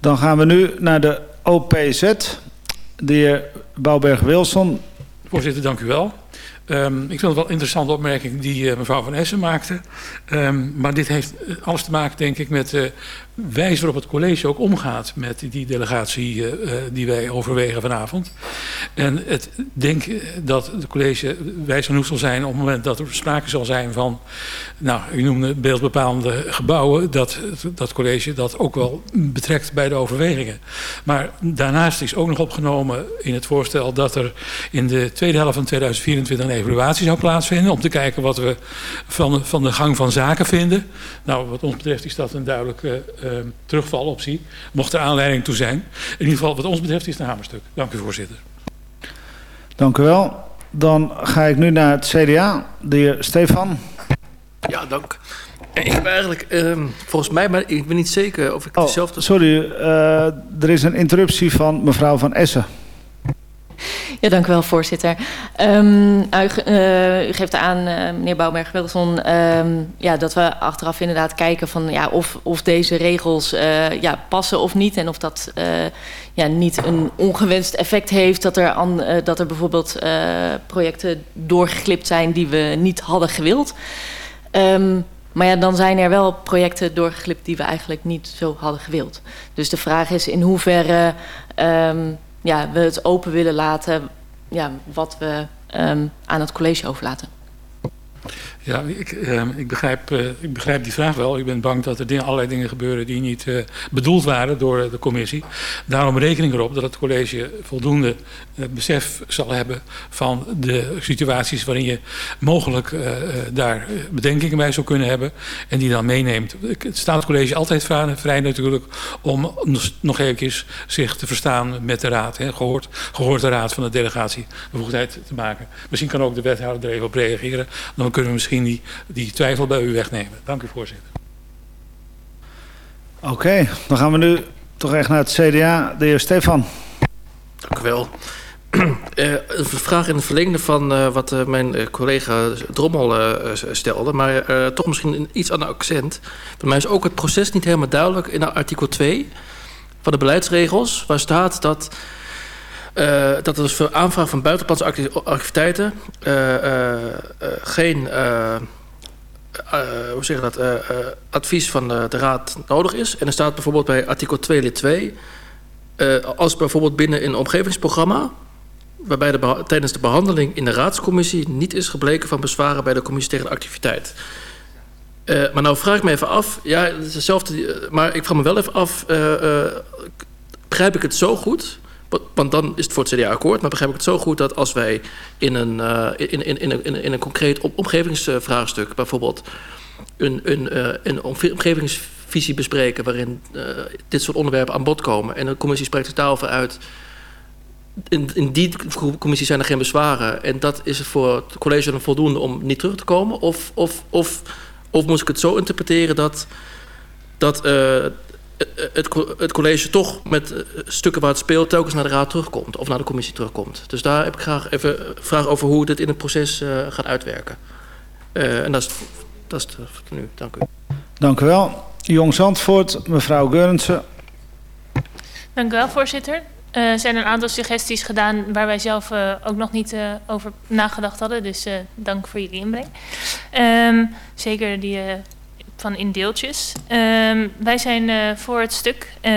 Speaker 3: Dan gaan we nu naar de OPZ. De heer Bouwberg-Wilson.
Speaker 18: Voorzitter, dank u wel. Ehm, ik vind het wel een interessante opmerking die eh, mevrouw Van Essen maakte. Ehm, maar dit heeft eh, alles te maken, denk ik, met de wijze waarop het college ook omgaat met die delegatie eh, die wij overwegen vanavond. En het denk eh, dat het college wijs genoeg zal zijn op het moment dat er sprake zal zijn van, nou, u noemde beeldbepalende gebouwen, dat dat college dat ook wel betrekt bij de overwegingen. Maar daarnaast is ook nog opgenomen in het voorstel dat er in de tweede helft van 2024 een evaluatie zou plaatsvinden om te kijken wat we van, van de gang van zaken vinden. Nou, wat ons betreft is dat een duidelijke terugvaloptie, mocht er aanleiding toe zijn. In ieder geval, wat ons betreft is het een hamerstuk. Dank u, voorzitter.
Speaker 3: Dank u wel. Dan ga ik nu naar het CDA. De heer Stefan.
Speaker 9: Ja, dank. Ik heb eigenlijk, ehm, volgens mij, maar ik ben niet zeker of ik
Speaker 3: Oh,
Speaker 9: dezelfde...
Speaker 3: sorry, eh, er is een interruptie van mevrouw Van Essen.
Speaker 13: Ja, dank u wel, voorzitter. Nou, u, ge- u geeft aan, eh, meneer Bouwberg-Wilson, ehm, ja, dat we achteraf inderdaad kijken van, ja, of, of deze regels eh, ja, passen of niet. En of dat ja, niet een ongewenst effect heeft. Dat er, an, dat er bijvoorbeeld projecten doorgeglipt zijn die we niet hadden gewild. Ehm, maar ja, dan zijn er wel projecten doorgeglipt die we eigenlijk niet zo hadden gewild. Dus de vraag is in hoeverre ja, we het open willen laten ja, wat we ehm, aan het college overlaten.
Speaker 18: Ja, ik, ehm, ik, begrijp, eh, ik begrijp die vraag wel. Ik ben bang dat er allerlei dingen gebeuren die niet eh, bedoeld waren door de commissie. Daarom rekening erop dat het college voldoende eh, besef zal hebben van de situaties waarin je mogelijk eh, eh, daar eh, bedenkingen bij zou kunnen hebben. En die dan meeneemt. Ik- Het staat het college altijd vrij, natuurlijk om nog- eventjes zich te verstaan met de raad. Hè, gehoord, gehoord de raad van de delegatie bevoegdheid te maken. Misschien kan ook de wethouder er even op reageren. Dan kunnen we misschien die, die twijfel bij u wegnemen. Dank u voorzitter.
Speaker 3: Oké, dan gaan we nu toch echt naar het CDA. De heer Stefan.
Speaker 9: Dank u wel. Eh, een vraag in het verlengde van eh, wat eh, mijn eh, collega Drommel eh, stelde, maar eh, toch misschien een iets ander accent. Voor mij is ook het proces niet helemaal duidelijk in artikel 2 van de beleidsregels, waar staat dat, dat er dus voor aanvraag van buitenlandse acti- activiteiten eh, eh, eh, geen eh, eh, hoe zeg dat, eh, eh, advies van de, de raad nodig is. En er staat bijvoorbeeld bij artikel 2 lid 2... eh, als bijvoorbeeld binnen een omgevingsprogramma... waarbij tijdens de behandeling in de raadscommissie... niet is gebleken van bezwaren bij de commissie tegen de activiteit. Eh, maar nou vraag ik me even af... ja, het is hetzelfde, eh, maar ik vraag me wel even af... eh, eh, begrijp ik het zo goed... Want- dan is het voor het CDA akkoord. Maar begrijp ik het zo goed dat als wij in een, eh, in, in, in, in, een- in concreet om- omgevingsvraagstuk... bijvoorbeeld een, een, eh, een omge- omgevingsvisie bespreken... waarin eh, dit soort onderwerpen aan bod komen... en de commissie spreekt zich daarover uit... In, in die commissie zijn er geen bezwaren... en dat is voor het college dan voldoende om niet terug te komen? Of, of, of, of moest ik het zo interpreteren dat... dat het, co- het college toch met eh, stukken waar het speelt telkens naar de raad terugkomt of naar de commissie terugkomt. Dus daar heb ik graag even een vraag over hoe dit in het proces eh, gaat uitwerken. Eh, en dat is, het- dat is het voor nu. Dank u.
Speaker 3: Dank u wel. Jong Zandvoort, mevrouw Geurensen.
Speaker 19: Dank u wel, voorzitter. Eh, Er zijn een aantal suggesties gedaan waar wij zelf eh, ook nog niet eh, over nagedacht hadden. Dus eh, dank voor jullie inbreng. Ehm, zeker die eh, van in deeltjes. Ehm, wij zijn eh, voor het stuk. Eh,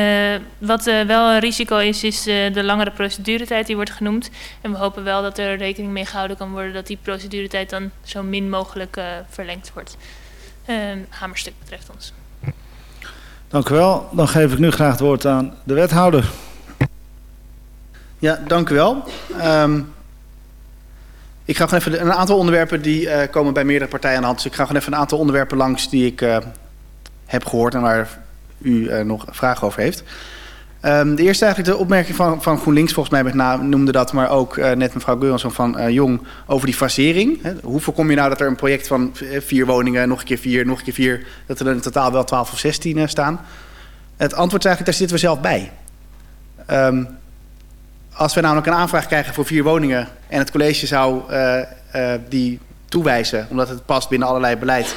Speaker 19: wat eh, wel een risico is, is eh, de langere proceduretijd die wordt genoemd. En we hopen wel dat er rekening mee gehouden kan worden dat die proceduretijd dan zo min mogelijk eh, verlengd wordt. Ehm hamerstuk betreft ons.
Speaker 3: Dank u wel. Dan geef ik nu graag het woord aan de wethouder.
Speaker 6: Ja, dank u wel. Ehm, ik ga gewoon even een aantal onderwerpen die eh, komen bij meerdere partijen aan de hand. Dus ik ga gewoon even een aantal onderwerpen langs die ik eh, heb gehoord en waar u eh, nog vragen over heeft. Ehm, de eerste eigenlijk de opmerking van, van GroenLinks, volgens mij met name noemde dat, maar ook net mevrouw Geurensson van Jong over die fasering. Hè. Hoe voorkom je nou dat er een project van vier woningen, nog een keer vier, nog een keer vier, dat er in totaal wel 12 of 16 eh, staan? Het antwoord is eigenlijk, daar zitten we zelf bij. Ehm, als we namelijk een aanvraag krijgen voor vier woningen en het college zou eh, eh, die toewijzen, omdat het past binnen allerlei beleid,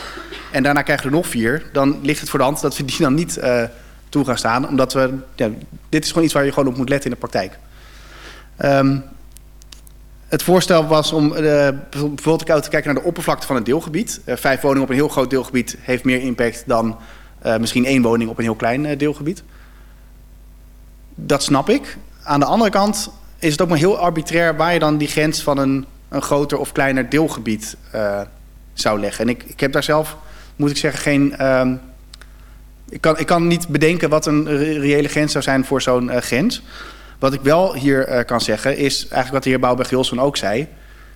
Speaker 6: en daarna krijgen we er nog vier, dan ligt het voor de hand dat we die dan niet eh, toe gaan staan, omdat we, ja, dit is gewoon iets waar je gewoon op moet letten in de praktijk. Ehm, het voorstel was om bijvoorbeeld te kijken naar de oppervlakte van een deelgebied. Vijf woningen op een heel groot deelgebied heeft meer impact dan misschien één woning op een heel klein deelgebied. Dat snap ik. Aan de andere kant is het ook maar heel arbitrair waar je dan die grens van een, een groter of kleiner deelgebied eh, zou leggen. En ik, ik heb daar zelf, moet ik zeggen, geen. ehm, ik, kan, ik kan niet bedenken wat een re- reële grens zou zijn voor zo'n eh, grens. Wat ik wel hier eh, kan zeggen is eigenlijk wat de heer Bouwberg-Wilson ook zei.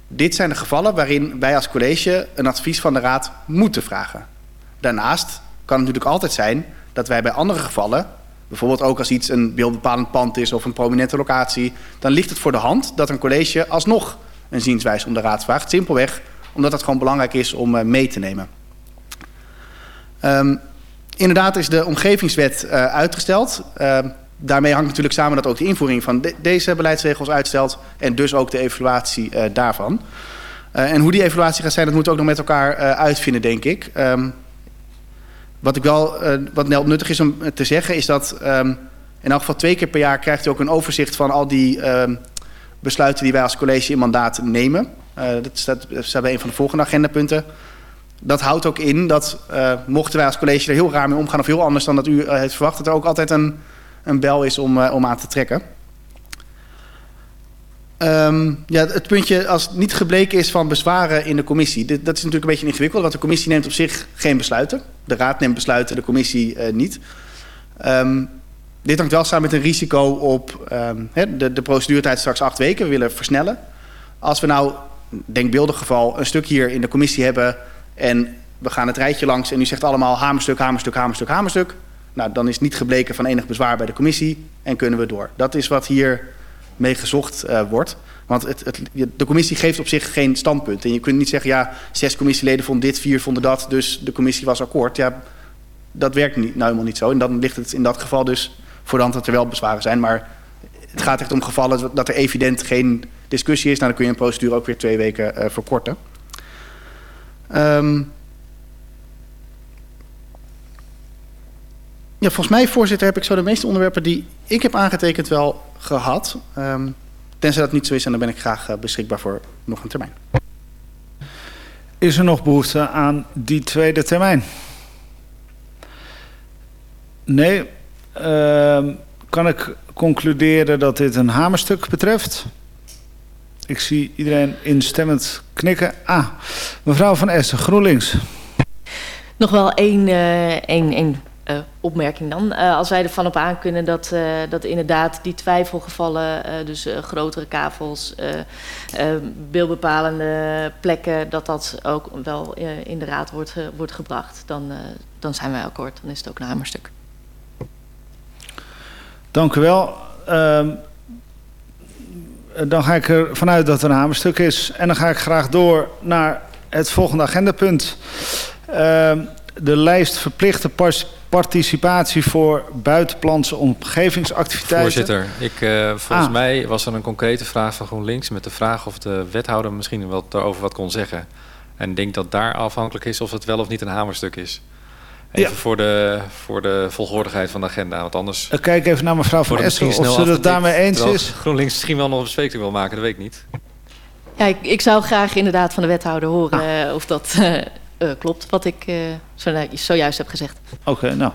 Speaker 6: Dit zijn de gevallen waarin wij als college een advies van de raad moeten vragen. Daarnaast kan het natuurlijk altijd zijn dat wij bij andere gevallen, bijvoorbeeld ook als iets een beeldbepalend pand is of een prominente locatie, dan ligt het voor de hand dat een college alsnog een zienswijze om de raad vraagt. Simpelweg omdat het gewoon belangrijk is om eh, mee te nemen. Ehm, inderdaad is de omgevingswet eh, uitgesteld. Ehm, daarmee hangt natuurlijk samen dat ook de invoering van de- deze beleidsregels uitstelt en dus ook de evaluatie eh, daarvan. En hoe die evaluatie gaat zijn, dat moeten we ook nog met elkaar uitvinden, denk ik. Ehm, wat ik wel, eh, wat nuttig is om te zeggen, is dat ehm, in elk geval twee keer per jaar krijgt u ook een overzicht van al die ehm, besluiten die wij als college in mandaat nemen. Eh, dat staat, bij een van de volgende agendapunten. Dat houdt ook in dat eh, mochten wij als college er heel raar mee omgaan of heel anders dan dat u eh, heeft verwacht, dat er ook altijd een, een bel is om, om aan te trekken. Ehm, ja, het puntje als niet gebleken is van bezwaren in de commissie. Dat is natuurlijk een beetje ingewikkeld, want de commissie neemt op zich geen besluiten. De raad neemt besluiten, de commissie eh, niet. Ehm, dit hangt wel samen met een risico op ehm, de, de proceduretijd straks acht weken. We willen versnellen. Als we nou, denkbeeldig geval, een stuk hier in de commissie hebben... en we gaan het rijtje langs en u zegt allemaal hamerstuk, hamerstuk, hamerstuk, hamerstuk... nou, dan is niet gebleken van enig bezwaar bij de commissie en kunnen we door. Dat is wat hier mee gezocht eh, wordt. Want het, het, de commissie geeft op zich geen standpunt. En je kunt niet zeggen, ja, zes commissieleden vonden dit, vier vonden dat... dus de commissie was akkoord. Ja, dat werkt niet, nou helemaal niet zo. En dan ligt het in dat geval dus voor de hand dat er wel bezwaren zijn. Maar het gaat echt om gevallen dat er evident geen discussie is. Nou, dan kun je een procedure ook weer twee weken eh, verkorten. Ehm, ja, volgens mij, voorzitter, heb ik zo de meeste onderwerpen die ik heb aangetekend wel gehad. Ehm, tenzij dat niet zo is, en dan ben ik graag eh, beschikbaar voor nog een termijn.
Speaker 3: Is er nog behoefte aan die tweede termijn? Nee. Ehm, kan ik concluderen dat dit een hamerstuk betreft? Ik zie iedereen instemmend knikken. Ah, mevrouw van Essen, GroenLinks.
Speaker 13: Nog wel één, eh, één, één eh, opmerking dan. Eh, als wij ervan op aan kunnen dat, eh, dat inderdaad die twijfelgevallen, dus grotere kavels, beeldbepalende plekken, dat dat ook wel in de raad wordt, wordt gebracht, dan, dan zijn wij akkoord. Dan is het ook een hamerstuk.
Speaker 3: Dank u wel. Ehm, dan ga ik er vanuit dat er een hamerstuk is. En dan ga ik graag door naar het volgende agendapunt. Ehm, de lijst verplichte par- participatie voor buitenplantse omgevingsactiviteiten.
Speaker 8: Voorzitter, ik, eh, volgens
Speaker 3: Ah.
Speaker 8: mij was er een concrete vraag van GroenLinks met de vraag of de wethouder misschien wel daarover wat kon zeggen. En ik denk dat daar afhankelijk is of het wel of niet een hamerstuk is. Even
Speaker 3: Ja.
Speaker 8: voor, de, voor de volgordigheid van de agenda, want anders...
Speaker 3: Ik kijk even naar mevrouw van
Speaker 8: misschien
Speaker 3: of ze het daarmee eens is.
Speaker 8: GroenLinks misschien wel nog een bespreking wil maken, dat weet ik niet.
Speaker 13: Ja, ik, ik zou graag inderdaad van de wethouder horen eh, of dat eh, klopt, wat ik eh, zo, zojuist heb gezegd.
Speaker 3: Oké, nou.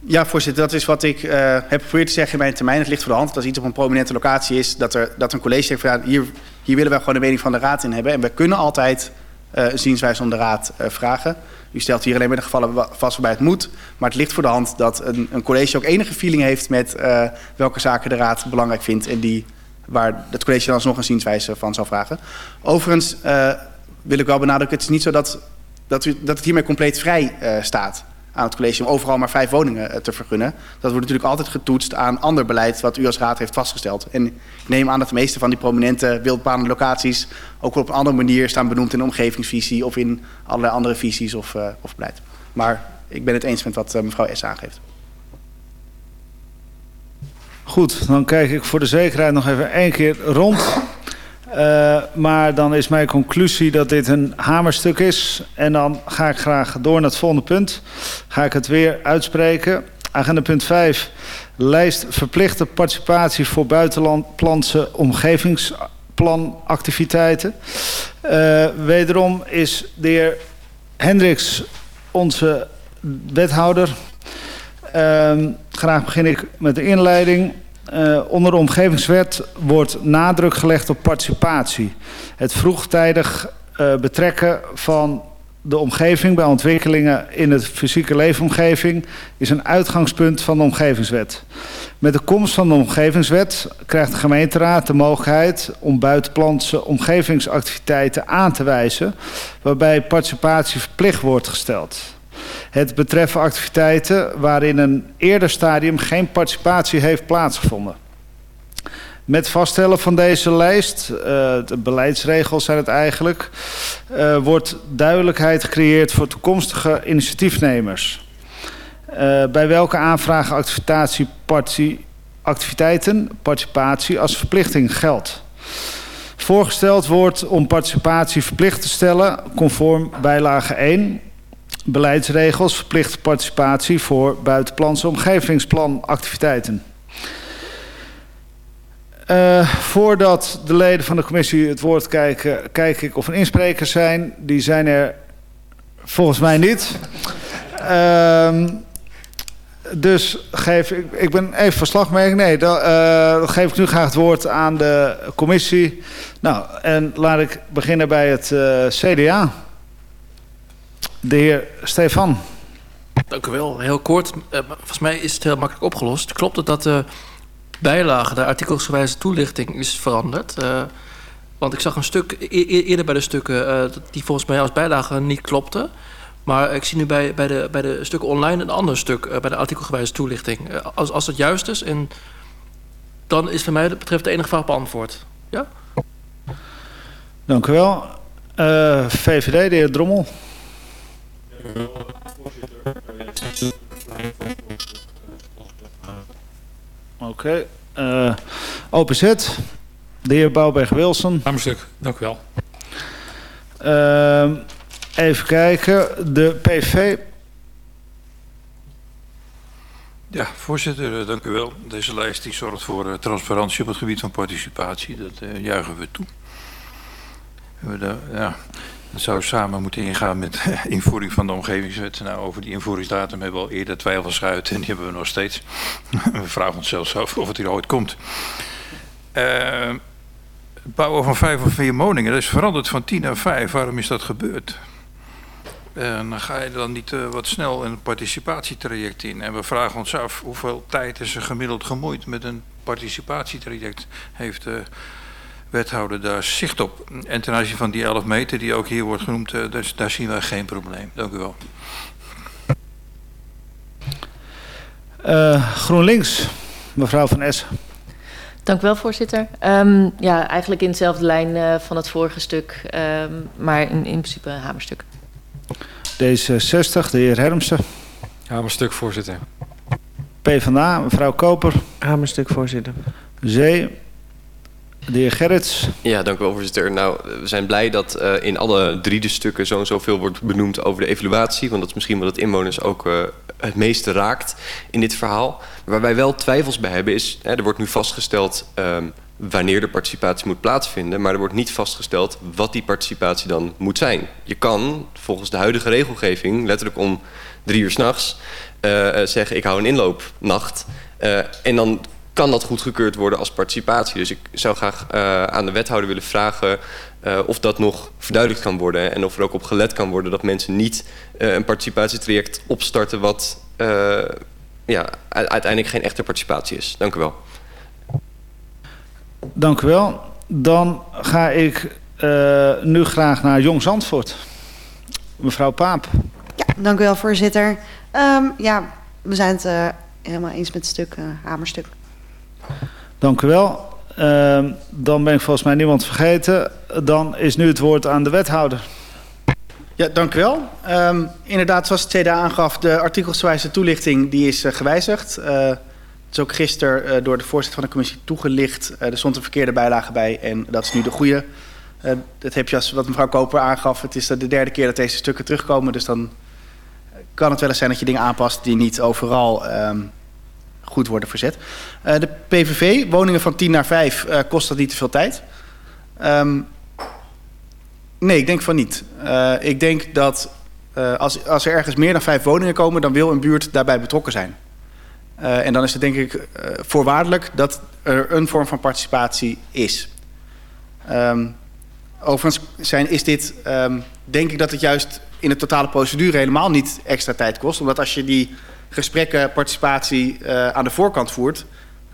Speaker 6: Ja, voorzitter, dat is wat ik eh, heb geprobeerd te zeggen in mijn termijn. Het ligt voor de hand dat als iets op een prominente locatie is, dat, er, dat een college zegt van ja, hier, hier willen wij gewoon de mening van de raad in hebben. En we kunnen altijd een zienswijze van de raad vragen. U stelt hier alleen maar de gevallen vast waarbij het moet. Maar het ligt voor de hand dat een, een college ook enige feeling heeft met welke zaken de raad belangrijk vindt. En die, waar het college dan alsnog een zienswijze van zal vragen. Overigens wil ik wel benadrukken, het is niet zo dat, dat, u, dat het hiermee compleet vrij eh, staat aan het college om overal maar vijf woningen eh, te vergunnen. Dat wordt natuurlijk altijd getoetst aan ander beleid wat u als raad heeft vastgesteld. En ik neem aan dat de meeste van die prominente wildbepalende locaties ook op een andere manier staan benoemd in de omgevingsvisie of in allerlei andere visies of, eh, of beleid. Maar ik ben het eens met wat mevrouw S. aangeeft.
Speaker 3: Goed, dan kijk ik voor de zekerheid nog even één keer rond. Eh, maar dan is mijn conclusie dat dit een hamerstuk is. En dan ga ik graag door naar het volgende punt. Ga ik het weer uitspreken. Agenda punt 5. Lijst verplichte participatie voor buitenlandse omgevingsplanactiviteiten. Eh, wederom is de heer Hendricks onze wethouder. Ehm, graag begin ik met de inleiding. Eh, onder de omgevingswet wordt nadruk gelegd op participatie. Het vroegtijdig eh, betrekken van de omgeving bij ontwikkelingen in het fysieke leefomgeving is een uitgangspunt van de omgevingswet. Met de komst van de omgevingswet krijgt de gemeenteraad de mogelijkheid om buitenplantse omgevingsactiviteiten aan te wijzen, waarbij participatie verplicht wordt gesteld. Het betreffen activiteiten waarin een eerder stadium geen participatie heeft plaatsgevonden. Met vaststellen van deze lijst, eh, de beleidsregels zijn het eigenlijk, eh, wordt duidelijkheid gecreëerd voor toekomstige initiatiefnemers. Eh, bij welke aanvragen activitatie, parti- activiteiten participatie als verplichting geldt. Voorgesteld wordt om participatie verplicht te stellen conform bijlage 1 beleidsregels verplichte participatie voor buitenplans omgevingsplanactiviteiten. Eh, voordat de leden van de commissie het woord kijken, kijk ik of er insprekers zijn. Die zijn er volgens mij niet. Ehm, dus geef ik, ik ben even verslagmerking. Nee, dan, dan geef ik nu graag het woord aan de commissie. Nou, en laat ik beginnen bij het eh, CDA. De heer Stefan.
Speaker 9: Dank u wel. Heel kort. Eh, volgens mij is het heel makkelijk opgelost. Klopt het dat de bijlage, de artikelsgewijze toelichting, is veranderd? Eh, want ik zag een stuk e- e- eerder bij de stukken eh, dat die volgens mij als bijlage niet klopte. Maar ik zie nu bij, bij, de, bij de stukken online een ander stuk bij de artikelgewijze toelichting. Als, als het juist is, en dan is voor mij dat betreft de enige vraag beantwoord. Ja?
Speaker 3: Dank u wel. VVD, de heer Drommel. Oké. eh, OPZ, de heer Bouwberg-Wilson.
Speaker 18: Hamerstuk, dank u wel.
Speaker 3: Ehm, even kijken, de PV.
Speaker 12: Ja, voorzitter, eh, dank u wel. Deze lijst die zorgt voor eh, transparantie op het gebied van participatie. Dat eh, juichen we toe. We ja, dat zou samen moeten ingaan met invoering van de omgevingswet. Nou, over die invoeringsdatum hebben we al eerder twijfels geuit en die hebben we nog steeds. we vragen ons zelfs af of het hier ooit komt. Eh, het bouwen van vijf of vier woningen, dat is veranderd van tien naar vijf. Waarom is dat gebeurd? En dan ga je dan niet eh, wat snel een participatietraject in. En we vragen ons af hoeveel tijd is er gemiddeld gemoeid met een participatietraject. Heeft de wethouder daar zicht op. En ten aanzien van die 11 meter die ook hier wordt genoemd, eh, daar, daar zien wij geen probleem. Dank u wel.
Speaker 3: Eh, GroenLinks, mevrouw van Essen.
Speaker 13: Dank u wel, voorzitter. Ehm, ja, eigenlijk in dezelfde lijn eh, van het vorige stuk, ehm, maar in, in principe een hamerstuk.
Speaker 3: D66, de heer Hermsen.
Speaker 8: Hamerstuk, voorzitter.
Speaker 3: PvdA, mevrouw Koper.
Speaker 16: Hamerstuk, voorzitter.
Speaker 3: Zee, de heer Gerrits.
Speaker 20: Ja, dank u wel, voorzitter. Nou, we zijn blij dat eh, in alle drie de stukken zo en zoveel wordt benoemd over de evaluatie. Want dat is misschien wat het inwoners ook eh, het meeste raakt in dit verhaal. Waar wij wel twijfels bij hebben is, hè, er wordt nu vastgesteld ehm, wanneer de participatie moet plaatsvinden. Maar er wordt niet vastgesteld wat die participatie dan moet zijn. Je kan volgens de huidige regelgeving letterlijk om drie uur s'nachts uh, zeggen ik hou een inloopnacht. En dan kan dat goedgekeurd worden als participatie. Dus ik zou graag uh, aan de wethouder willen vragen uh, of dat nog verduidelijkt kan worden. En of er ook op gelet kan worden dat mensen niet uh, een participatietraject opstarten wat uh, ja, uiteindelijk geen echte participatie is. Dank u wel.
Speaker 3: Dank u wel. Dan ga ik uh, nu graag naar Jong Zandvoort. Mevrouw Paap.
Speaker 7: Ja, dank u wel, voorzitter. Um, ja, we zijn het uh, helemaal eens met het stuk uh, Hamerstuk.
Speaker 3: Dank u wel. Uh, dan ben ik volgens mij niemand vergeten. Dan is nu het woord aan de wethouder.
Speaker 6: Ja, dank u wel. Um, inderdaad, zoals het CDA aangaf, de artikelswijze toelichting die is uh, gewijzigd. Uh, het is ook gisteren uh, door de voorzitter van de commissie toegelicht. er stond een verkeerde bijlage bij en dat is nu de goede. dat heb je als wat mevrouw Koper aangaf. Het is de derde keer dat deze stukken terugkomen. Dus dan kan het wel eens zijn dat je dingen aanpast die niet overal um, goed worden verzet. Uh, de PVV, woningen van 10 naar 5, uh, kost dat niet te veel tijd? Um, nee, ik denk van niet. Uh, ik denk dat als, als er ergens meer dan 5 woningen komen, dan wil een buurt daarbij betrokken zijn. en dan is het denk ik voorwaardelijk dat er een vorm van participatie is. Um, overigens zijn, is dit, um, denk ik dat het juist in de totale procedure helemaal niet extra tijd kost. Omdat als je die gesprekken, participatie uh, aan de voorkant voert,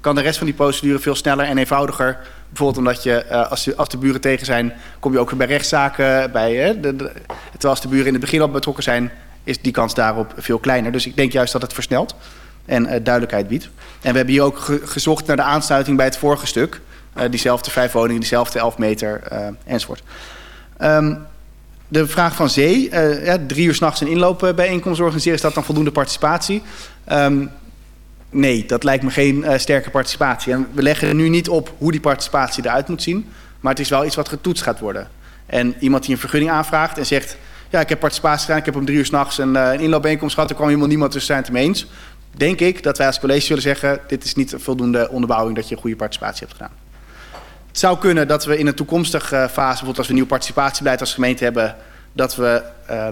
Speaker 6: kan de rest van die procedure veel sneller en eenvoudiger. Bijvoorbeeld omdat je, uh, als, de, buren tegen zijn, kom je ook weer bij rechtszaken. Bij, de, terwijl als de buren in het begin al betrokken zijn, is die kans daarop veel kleiner. Dus ik denk juist dat het versnelt en duidelijkheid biedt. En we hebben hier ook ge gezocht naar de aansluiting bij het vorige stuk. diezelfde vijf woningen, diezelfde elf meter enzovoort. Um, de vraag van Zee, eh, ja, drie uur s'nachts een inloopbijeenkomst organiseren, is dat dan voldoende participatie? Ehm, nee, dat lijkt me geen eh, sterke participatie. En we leggen er nu niet op hoe die participatie eruit moet zien, maar het is wel iets wat getoetst gaat worden. En iemand die een vergunning aanvraagt en zegt, ja, ik heb participatie gedaan, ik heb om drie uur s'nachts een, eh, een inloopbijeenkomst gehad, er kwam helemaal niemand tussen zijn het eens. Denk ik dat wij als college zullen zeggen, dit is niet voldoende onderbouwing dat je een goede participatie hebt gedaan. Het zou kunnen dat we in een toekomstige fase, bijvoorbeeld als we een nieuw participatiebeleid als gemeente hebben, dat we eh,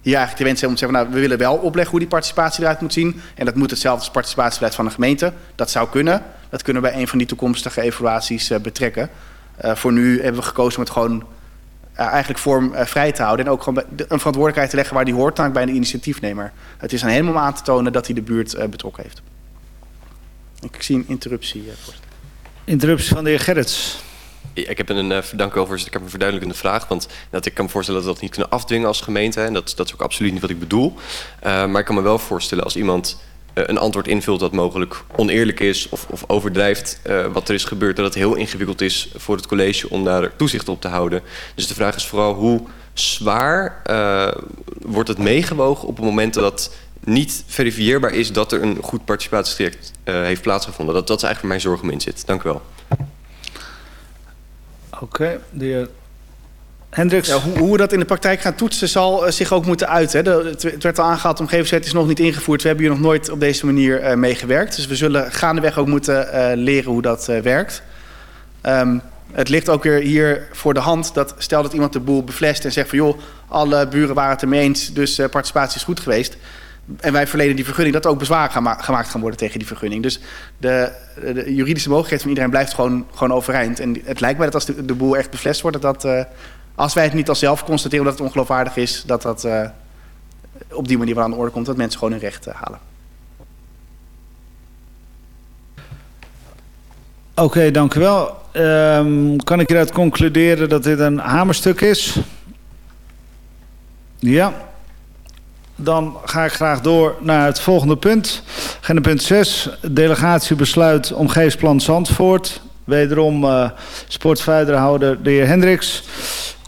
Speaker 6: hier eigenlijk de wens hebben om te zeggen, nou, we willen wel opleggen hoe die participatie eruit moet zien. En dat moet hetzelfde als participatiebeleid van een gemeente. Dat zou kunnen. Dat kunnen we bij een van die toekomstige evaluaties eh, betrekken. Eh, voor nu hebben we gekozen om het gewoon eh, eigenlijk vorm eh, vrij te houden. En ook gewoon de- een verantwoordelijkheid te leggen waar die hoort, bij de initiatiefnemer. Het is aan hem om aan te tonen dat hij de buurt eh, betrokken heeft. Ik zie een interruptie. eh, voorzitter.
Speaker 3: Interruptie van de heer Gerrits.
Speaker 20: Ik heb een, dank u wel, voorzitter. Ik heb een verduidelijkende vraag. Want dat, ik kan me voorstellen dat we dat niet kunnen afdwingen als gemeente. En dat, dat is ook absoluut niet wat ik bedoel. Eh, maar ik kan me wel voorstellen als iemand eh, een antwoord invult dat mogelijk oneerlijk is of, of overdrijft wat er is gebeurd, dat het heel ingewikkeld is voor het college om daar toezicht op te houden. Dus de vraag is vooral hoe zwaar wordt het meegewogen op het moment dat niet verifieerbaar is dat er een goed participatietraject eh, heeft plaatsgevonden. Dat, dat is eigenlijk mijn zorg om in zit. Dank u wel.
Speaker 3: Oké, de heer Hendricks.
Speaker 6: Ja, hoe, hoe we dat in de praktijk gaan toetsen zal eh, zich ook moeten uiten. het, het werd al aangehaald, de omgevingswet is nog niet ingevoerd. We hebben hier nog nooit op deze manier eh meegewerkt. Dus we zullen gaandeweg ook moeten eh, leren hoe dat eh, werkt. Ehm, het ligt ook weer hier voor de hand dat stel dat iemand de boel beflest en zegt van joh, alle buren waren het ermee eens, dus eh, participatie is goed geweest. En wij verlenen die vergunning, dat ook bezwaar gema- gemaakt gaan worden tegen die vergunning. Dus de, de juridische mogelijkheid van iedereen blijft gewoon, gewoon overeind. En het lijkt mij dat als de, boel echt beflest wordt, dat eh, als wij het niet als zelf constateren dat het ongeloofwaardig is, dat dat eh, op die manier wel aan de orde komt, dat mensen gewoon hun recht halen.
Speaker 3: Oké, dank u wel. Ehm, kan ik hieruit concluderen dat dit een hamerstuk is? Ja. Dan ga ik graag door naar het volgende punt. Agenda punt 6. Delegatiebesluit omgevingsplan Zandvoort. Wederom eh sportverderhouder de heer Hendricks.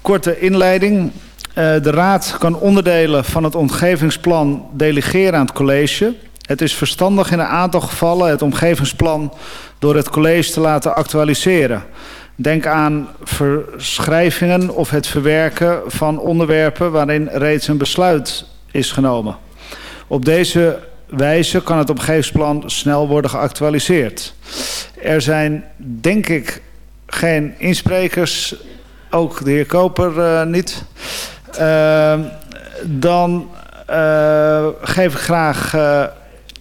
Speaker 3: Korte inleiding. Eh, de Raad kan onderdelen van het omgevingsplan delegeren aan het college. Het is verstandig in een aantal gevallen het omgevingsplan door het college te laten actualiseren. Denk aan verschrijvingen of het verwerken van onderwerpen waarin reeds een besluit is genomen. Op deze wijze kan het omgevingsplan snel worden geactualiseerd. Er zijn, denk ik, geen insprekers, ook de heer Koper eh, niet. Uh, dan uh, geef ik graag uh,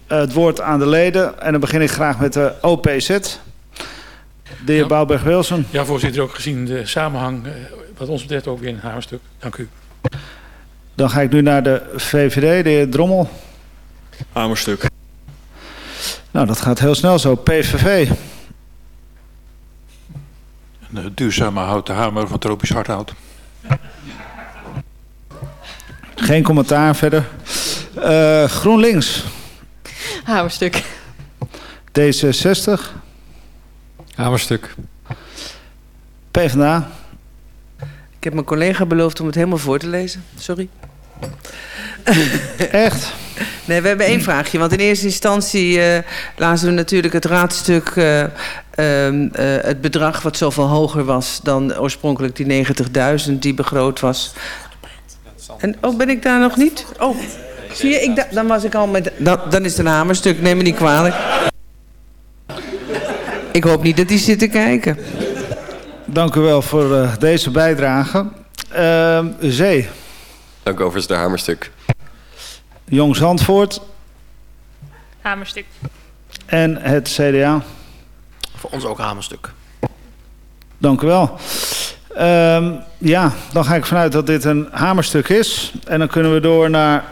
Speaker 3: het woord aan de leden en dan begin ik graag met de OPZ. De heer ja. Bouwberg-Wilson.
Speaker 18: Ja, voorzitter, ook gezien de samenhang, wat ons betreft ook weer een hamerstuk. Dank u.
Speaker 3: Dan ga ik nu naar de VVD, de heer Drommel.
Speaker 11: Hamerstuk.
Speaker 3: Nou, dat gaat heel snel zo. PVV.
Speaker 12: Een duurzame houten hamer van tropisch hardhout.
Speaker 3: Geen commentaar verder. Uh, GroenLinks.
Speaker 13: Hamerstuk.
Speaker 3: D66.
Speaker 8: Hamerstuk.
Speaker 3: PvdA.
Speaker 16: Ik heb mijn collega beloofd om het helemaal voor te lezen. Sorry.
Speaker 3: Echt?
Speaker 16: Nee, we hebben één vraagje. Want in eerste instantie uh, lazen we natuurlijk het raadstuk... Uh, uh, het bedrag wat zoveel hoger was dan oorspronkelijk die 90.000 die begroot was. En oh, ben ik daar nog niet? Oh, zie je, ik dan was ik al met... Dan, dan is het een hamerstuk, neem me niet kwalijk. Ik hoop niet dat die zit te kijken.
Speaker 3: Dank u wel voor deze bijdrage. Uh, Zee.
Speaker 20: Dank u over het hamerstuk.
Speaker 3: Jong Zandvoort.
Speaker 19: Hamerstuk.
Speaker 3: En het CDA.
Speaker 9: Voor ons ook hamerstuk.
Speaker 3: Dank u wel. Uh, ja, dan ga ik vanuit dat dit een hamerstuk is. En dan kunnen we door naar...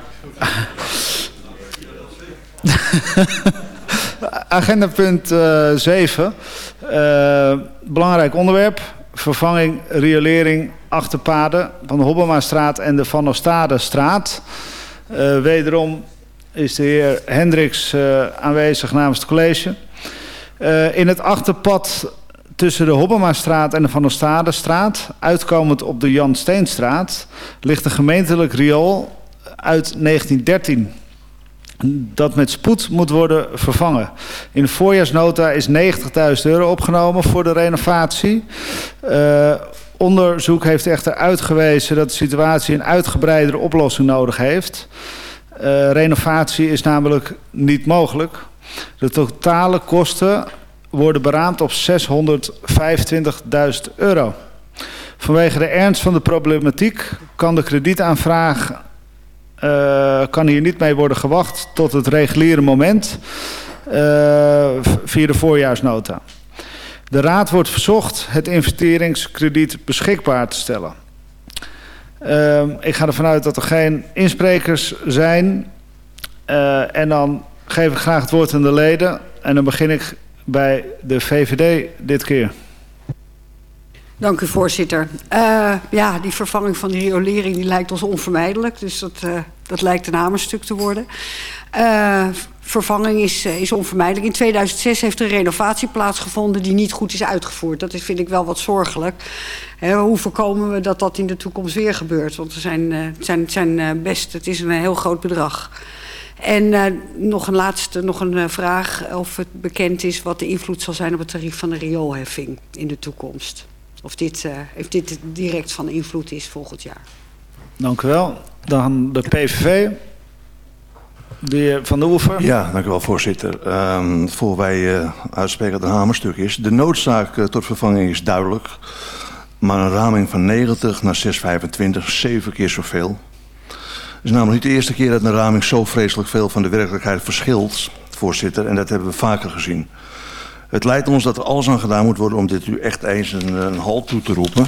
Speaker 3: Agenda punt uh, 7. Uh, belangrijk onderwerp. Vervanging, riolering, achterpaden van de Hobbemaastraat en de Van Ostadestraat. Uh, wederom is de heer Hendricks uh, aanwezig namens het college. Uh, in het achterpad tussen de Hobbemastraat en de Van der Stadestraat, uitkomend op de Jan Steenstraat, ligt een gemeentelijk riool uit 1913 dat met spoed moet worden vervangen. In de voorjaarsnota is 90.000 euro opgenomen voor de renovatie. Uh, onderzoek heeft echter uitgewezen dat de situatie een uitgebreidere oplossing nodig heeft. Uh, renovatie is namelijk niet mogelijk. De totale kosten worden beraamd op 625.000 euro. Vanwege de ernst van de problematiek kan de kredietaanvraag uh, kan hier niet mee worden gewacht tot het reguliere moment uh, via de voorjaarsnota. De Raad wordt verzocht het investeringskrediet beschikbaar te stellen. Uh, ik ga ervan uit dat er geen insprekers zijn. Uh, en dan geef ik graag het woord aan de leden. En dan begin ik bij de VVD dit keer.
Speaker 21: Dank u, voorzitter. Uh, ja, die vervanging van die riolering die lijkt ons onvermijdelijk. Dus dat, uh, dat lijkt een hamerstuk te worden. Uh, vervanging is, is onvermijdelijk. In 2006 heeft er een renovatie plaatsgevonden die niet goed is uitgevoerd. Dat is, vind ik wel wat zorgelijk. He, hoe voorkomen we dat dat in de toekomst weer gebeurt? Want er zijn, het, zijn, het zijn best, het is een heel groot bedrag. En uh, nog een laatste nog een vraag of het bekend is wat de invloed zal zijn op het tarief van de rioolheffing in de toekomst. Of dit, uh, of dit direct van invloed is volgend jaar.
Speaker 3: Dank u wel. Dan de PVV. De heer Van de Oever.
Speaker 17: Ja, dank u wel, voorzitter. Um, voor wij uh, uitspreken dat het een hamerstuk is. De noodzaak uh, tot vervanging is duidelijk. Maar een raming van 90 naar 625, zeven keer zoveel. Het is namelijk niet de eerste keer dat een raming zo vreselijk veel van de werkelijkheid verschilt, voorzitter. En dat hebben we vaker gezien. Het lijkt ons dat er alles aan gedaan moet worden om dit u echt eens een, halt toe te roepen.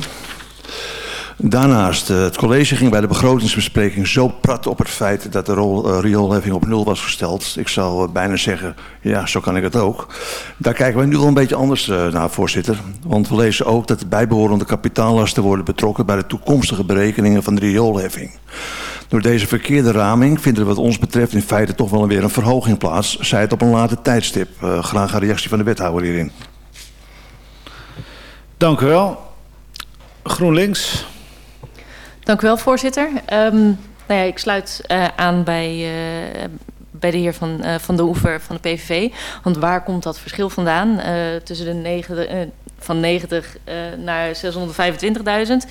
Speaker 17: Daarnaast, het college ging bij de begrotingsbespreking zo prat op het feit dat de rol, uh, rioolheffing op nul was gesteld. Ik zou uh, bijna zeggen, ja, zo kan ik het ook. Daar kijken we nu wel een beetje anders naar, voorzitter. Want we lezen ook dat de bijbehorende kapitaallasten worden betrokken bij de toekomstige berekeningen van de rioolheffing. Door deze verkeerde raming vinden we wat ons betreft in feite toch wel weer een verhoging plaats. Zij het op een later tijdstip. Uh, graag een reactie van de wethouder hierin.
Speaker 3: Dank u wel. GroenLinks.
Speaker 13: Dank u wel, voorzitter. Um, nou ja, ik sluit uh, aan bij, uh, bij de heer van, uh, van de Oever van de PVV. Want waar komt dat verschil vandaan uh, tussen de negen, uh, van 90 uh, naar 625.000?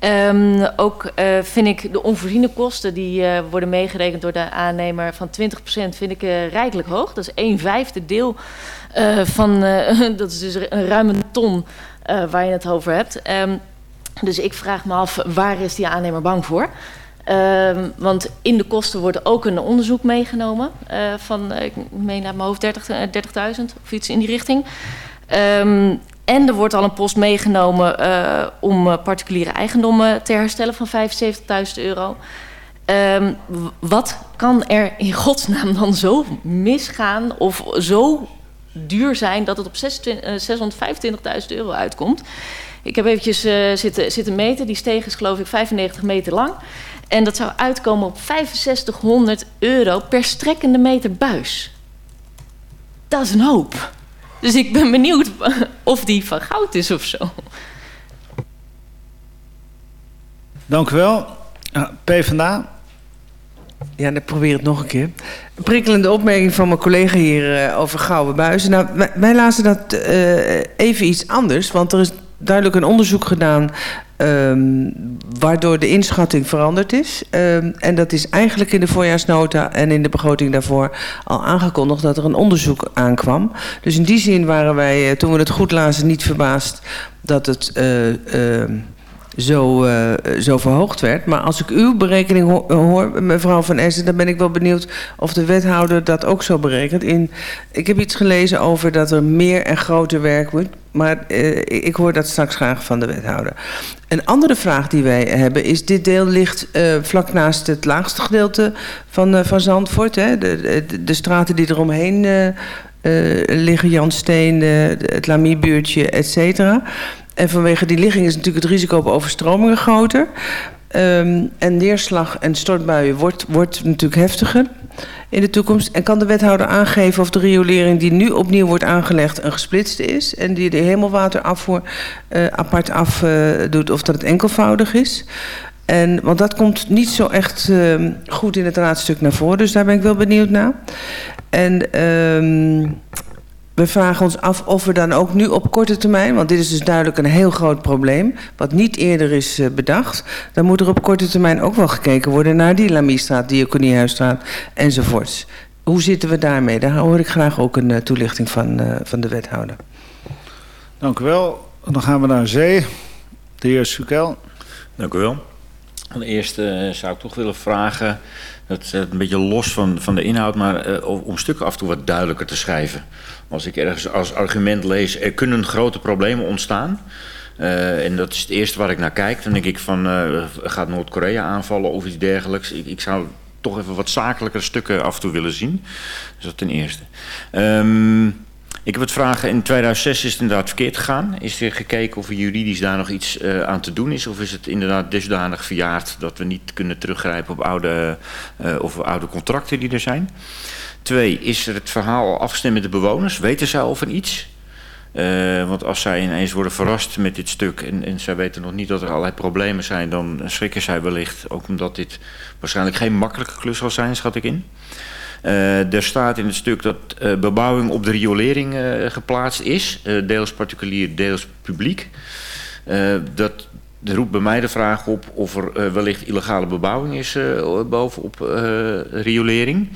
Speaker 13: Um, ook uh, vind ik de onvoorziene kosten die uh, worden meegerekend door de aannemer van 20% vind ik uh, hoog. Dat is 1 vijfde deel van, dat is dus een ruim een ton waar je het over hebt. Um, dus ik vraag me af, waar is die aannemer bang voor? Um, want in de kosten wordt ook een onderzoek meegenomen van, ik meen naar mijn hoofd 30.000 30 of iets in die richting. En er wordt al een post meegenomen uh, om uh, particuliere eigendommen te herstellen van 75.000 euro. Um, wat kan er in godsnaam dan zo misgaan of zo duur zijn dat het op 625.000 euro uitkomt? Ik heb eventjes uh, zitten, zitten meten. Die steeg is geloof ik 95 meter lang. En dat zou uitkomen op 6500 euro per strekkende meter buis. Dat is een hoop. Dus ik ben benieuwd of die van goud is of zo.
Speaker 3: Dank u wel. PvdA.
Speaker 16: Ja, dan probeer het nog een keer. Een prikkelende opmerking van mijn collega hier uh, over gouden buizen. Nou, wij, wij lazen dat uh, even iets anders. Want er is duidelijk een onderzoek gedaan Um, waardoor de inschatting veranderd is. Um, en dat is eigenlijk in de voorjaarsnota en in de begroting daarvoor al aangekondigd dat er een onderzoek aankwam. Dus in die zin waren wij, uh, toen we het goed lazen, niet verbaasd dat het uh, uh, zo, uh, zo verhoogd werd. Maar als ik uw berekening ho hoor, mevrouw Van Essen, dan ben ik wel benieuwd of de wethouder dat ook zo berekent. In, ik heb iets gelezen over dat er meer en groter werk moet. Maar uh, ik hoor dat straks graag van de wethouder. Een andere vraag die wij hebben is... dit deel ligt uh, vlak naast het laagste gedeelte van, van Zandvoort. Hè? De, de, straten die eromheen liggen, Jansteen, het Lamiebuurtje, et cetera. En vanwege die ligging is natuurlijk het risico op overstromingen groter. Um, en neerslag en stortbuien wordt, wordt natuurlijk heftiger. in de toekomst? En kan de wethouder aangeven of de riolering die nu opnieuw wordt aangelegd een gesplitste is en die de hemelwaterafvoer eh, apart af eh, doet of dat het enkelvoudig is? En, want dat komt niet zo echt ehm, goed in het raadstuk naar voren, dus daar ben ik wel benieuwd naar. En ehm, we vragen ons af of we dan ook nu op korte termijn, want dit is dus duidelijk een heel groot probleem, wat niet eerder is eh, bedacht, dan moet er op korte termijn ook wel gekeken worden naar die Lamiestraat, Diakoniehuisstraat enzovoorts. Hoe zitten we daarmee? Daar hoor ik graag ook een eh, toelichting van, eh, van de wethouder.
Speaker 3: Dank u wel. Dan gaan we naar zee. De heer Sukel.
Speaker 15: Dank u wel. Allereerst eh, zou ik toch willen vragen, dat is een beetje los van, van de inhoud, maar eh, om om stukken af en toe wat duidelijker te schrijven. Als ik ergens als argument lees, er kunnen grote problemen ontstaan. eh, en dat is het eerste waar ik naar kijk. Dan denk ik van, eh, gaat Noord-Korea aanvallen of iets dergelijks. Ik, ik zou toch even wat zakelijker stukken af en toe willen zien. Dus dat ten eerste. Ehm, ik heb het vragen, in 2006 is het inderdaad verkeerd gegaan. Is er gekeken of er juridisch daar nog iets eh, aan te doen is? Of is het inderdaad dusdanig verjaard dat we niet kunnen teruggrijpen op oude, eh, of oude contracten die er zijn? Twee, is er het verhaal al met de bewoners? Weten zij over iets? Eh, want als zij ineens worden verrast met dit stuk en, en zij weten nog niet dat er allerlei problemen zijn, dan schrikken zij wellicht. Ook omdat dit waarschijnlijk geen makkelijke klus zal zijn, schat ik in. Eh, er staat in het stuk dat eh, bebouwing op de riolering eh, geplaatst is. deels particulier, deels publiek. Dat roept bij mij de vraag op of er wellicht illegale bebouwing is bovenop riolering.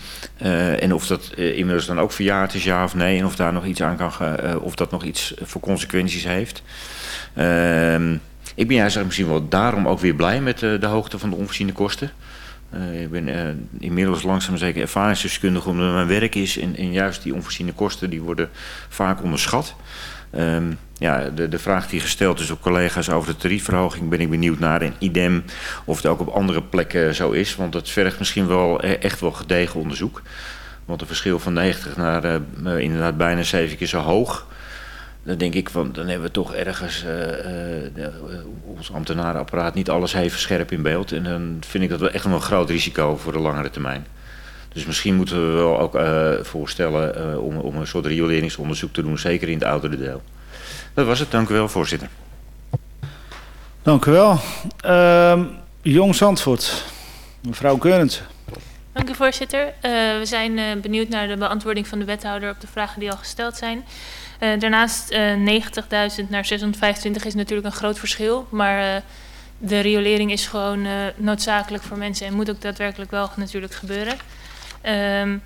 Speaker 15: En of dat inmiddels dan ook verjaard is, ja of nee. En of daar nog iets aan kan, of dat nog iets voor consequenties heeft. Ehm, ik ben juist misschien wel daarom ook weer blij met de hoogte van de onvoorziene kosten. Eh, ik ben eh, inmiddels langzaam zeker ervaringsdeskundig omdat mijn werk is. En, juist die onvoorziene kosten die worden vaak onderschat. Ehm, ja, de, de vraag die gesteld is door collega's over de tariefverhoging ben ik benieuwd naar. En idem of het ook op andere plekken zo is. Want dat vergt misschien wel e- echt wel gedegen onderzoek. Want een verschil van 90 naar eh, eh, inderdaad bijna 7 keer zo hoog. Dan denk ik van, dan hebben we toch ergens eh, eh, de- eh, ons ambtenarenapparaat niet alles even scherp in beeld. En dan vind ik dat wel echt wel een groot risico voor de langere termijn. Dus misschien moeten we wel ook eh, voorstellen eh, om, om een soort rioleringsonderzoek te doen, zeker in het oudere deel. Dat was het, dank u wel, voorzitter.
Speaker 3: Dank u wel. Ehm, Jong Zandvoort. Mevrouw Keurens.
Speaker 19: Dank u voorzitter. Eh, we zijn eh, benieuwd naar de beantwoording van de wethouder op de vragen die al gesteld zijn. Eh, daarnaast eh 90.000 naar 625 is natuurlijk een groot verschil. Maar eh, de riolering is gewoon eh, noodzakelijk voor mensen en moet ook daadwerkelijk wel natuurlijk gebeuren. Ehm,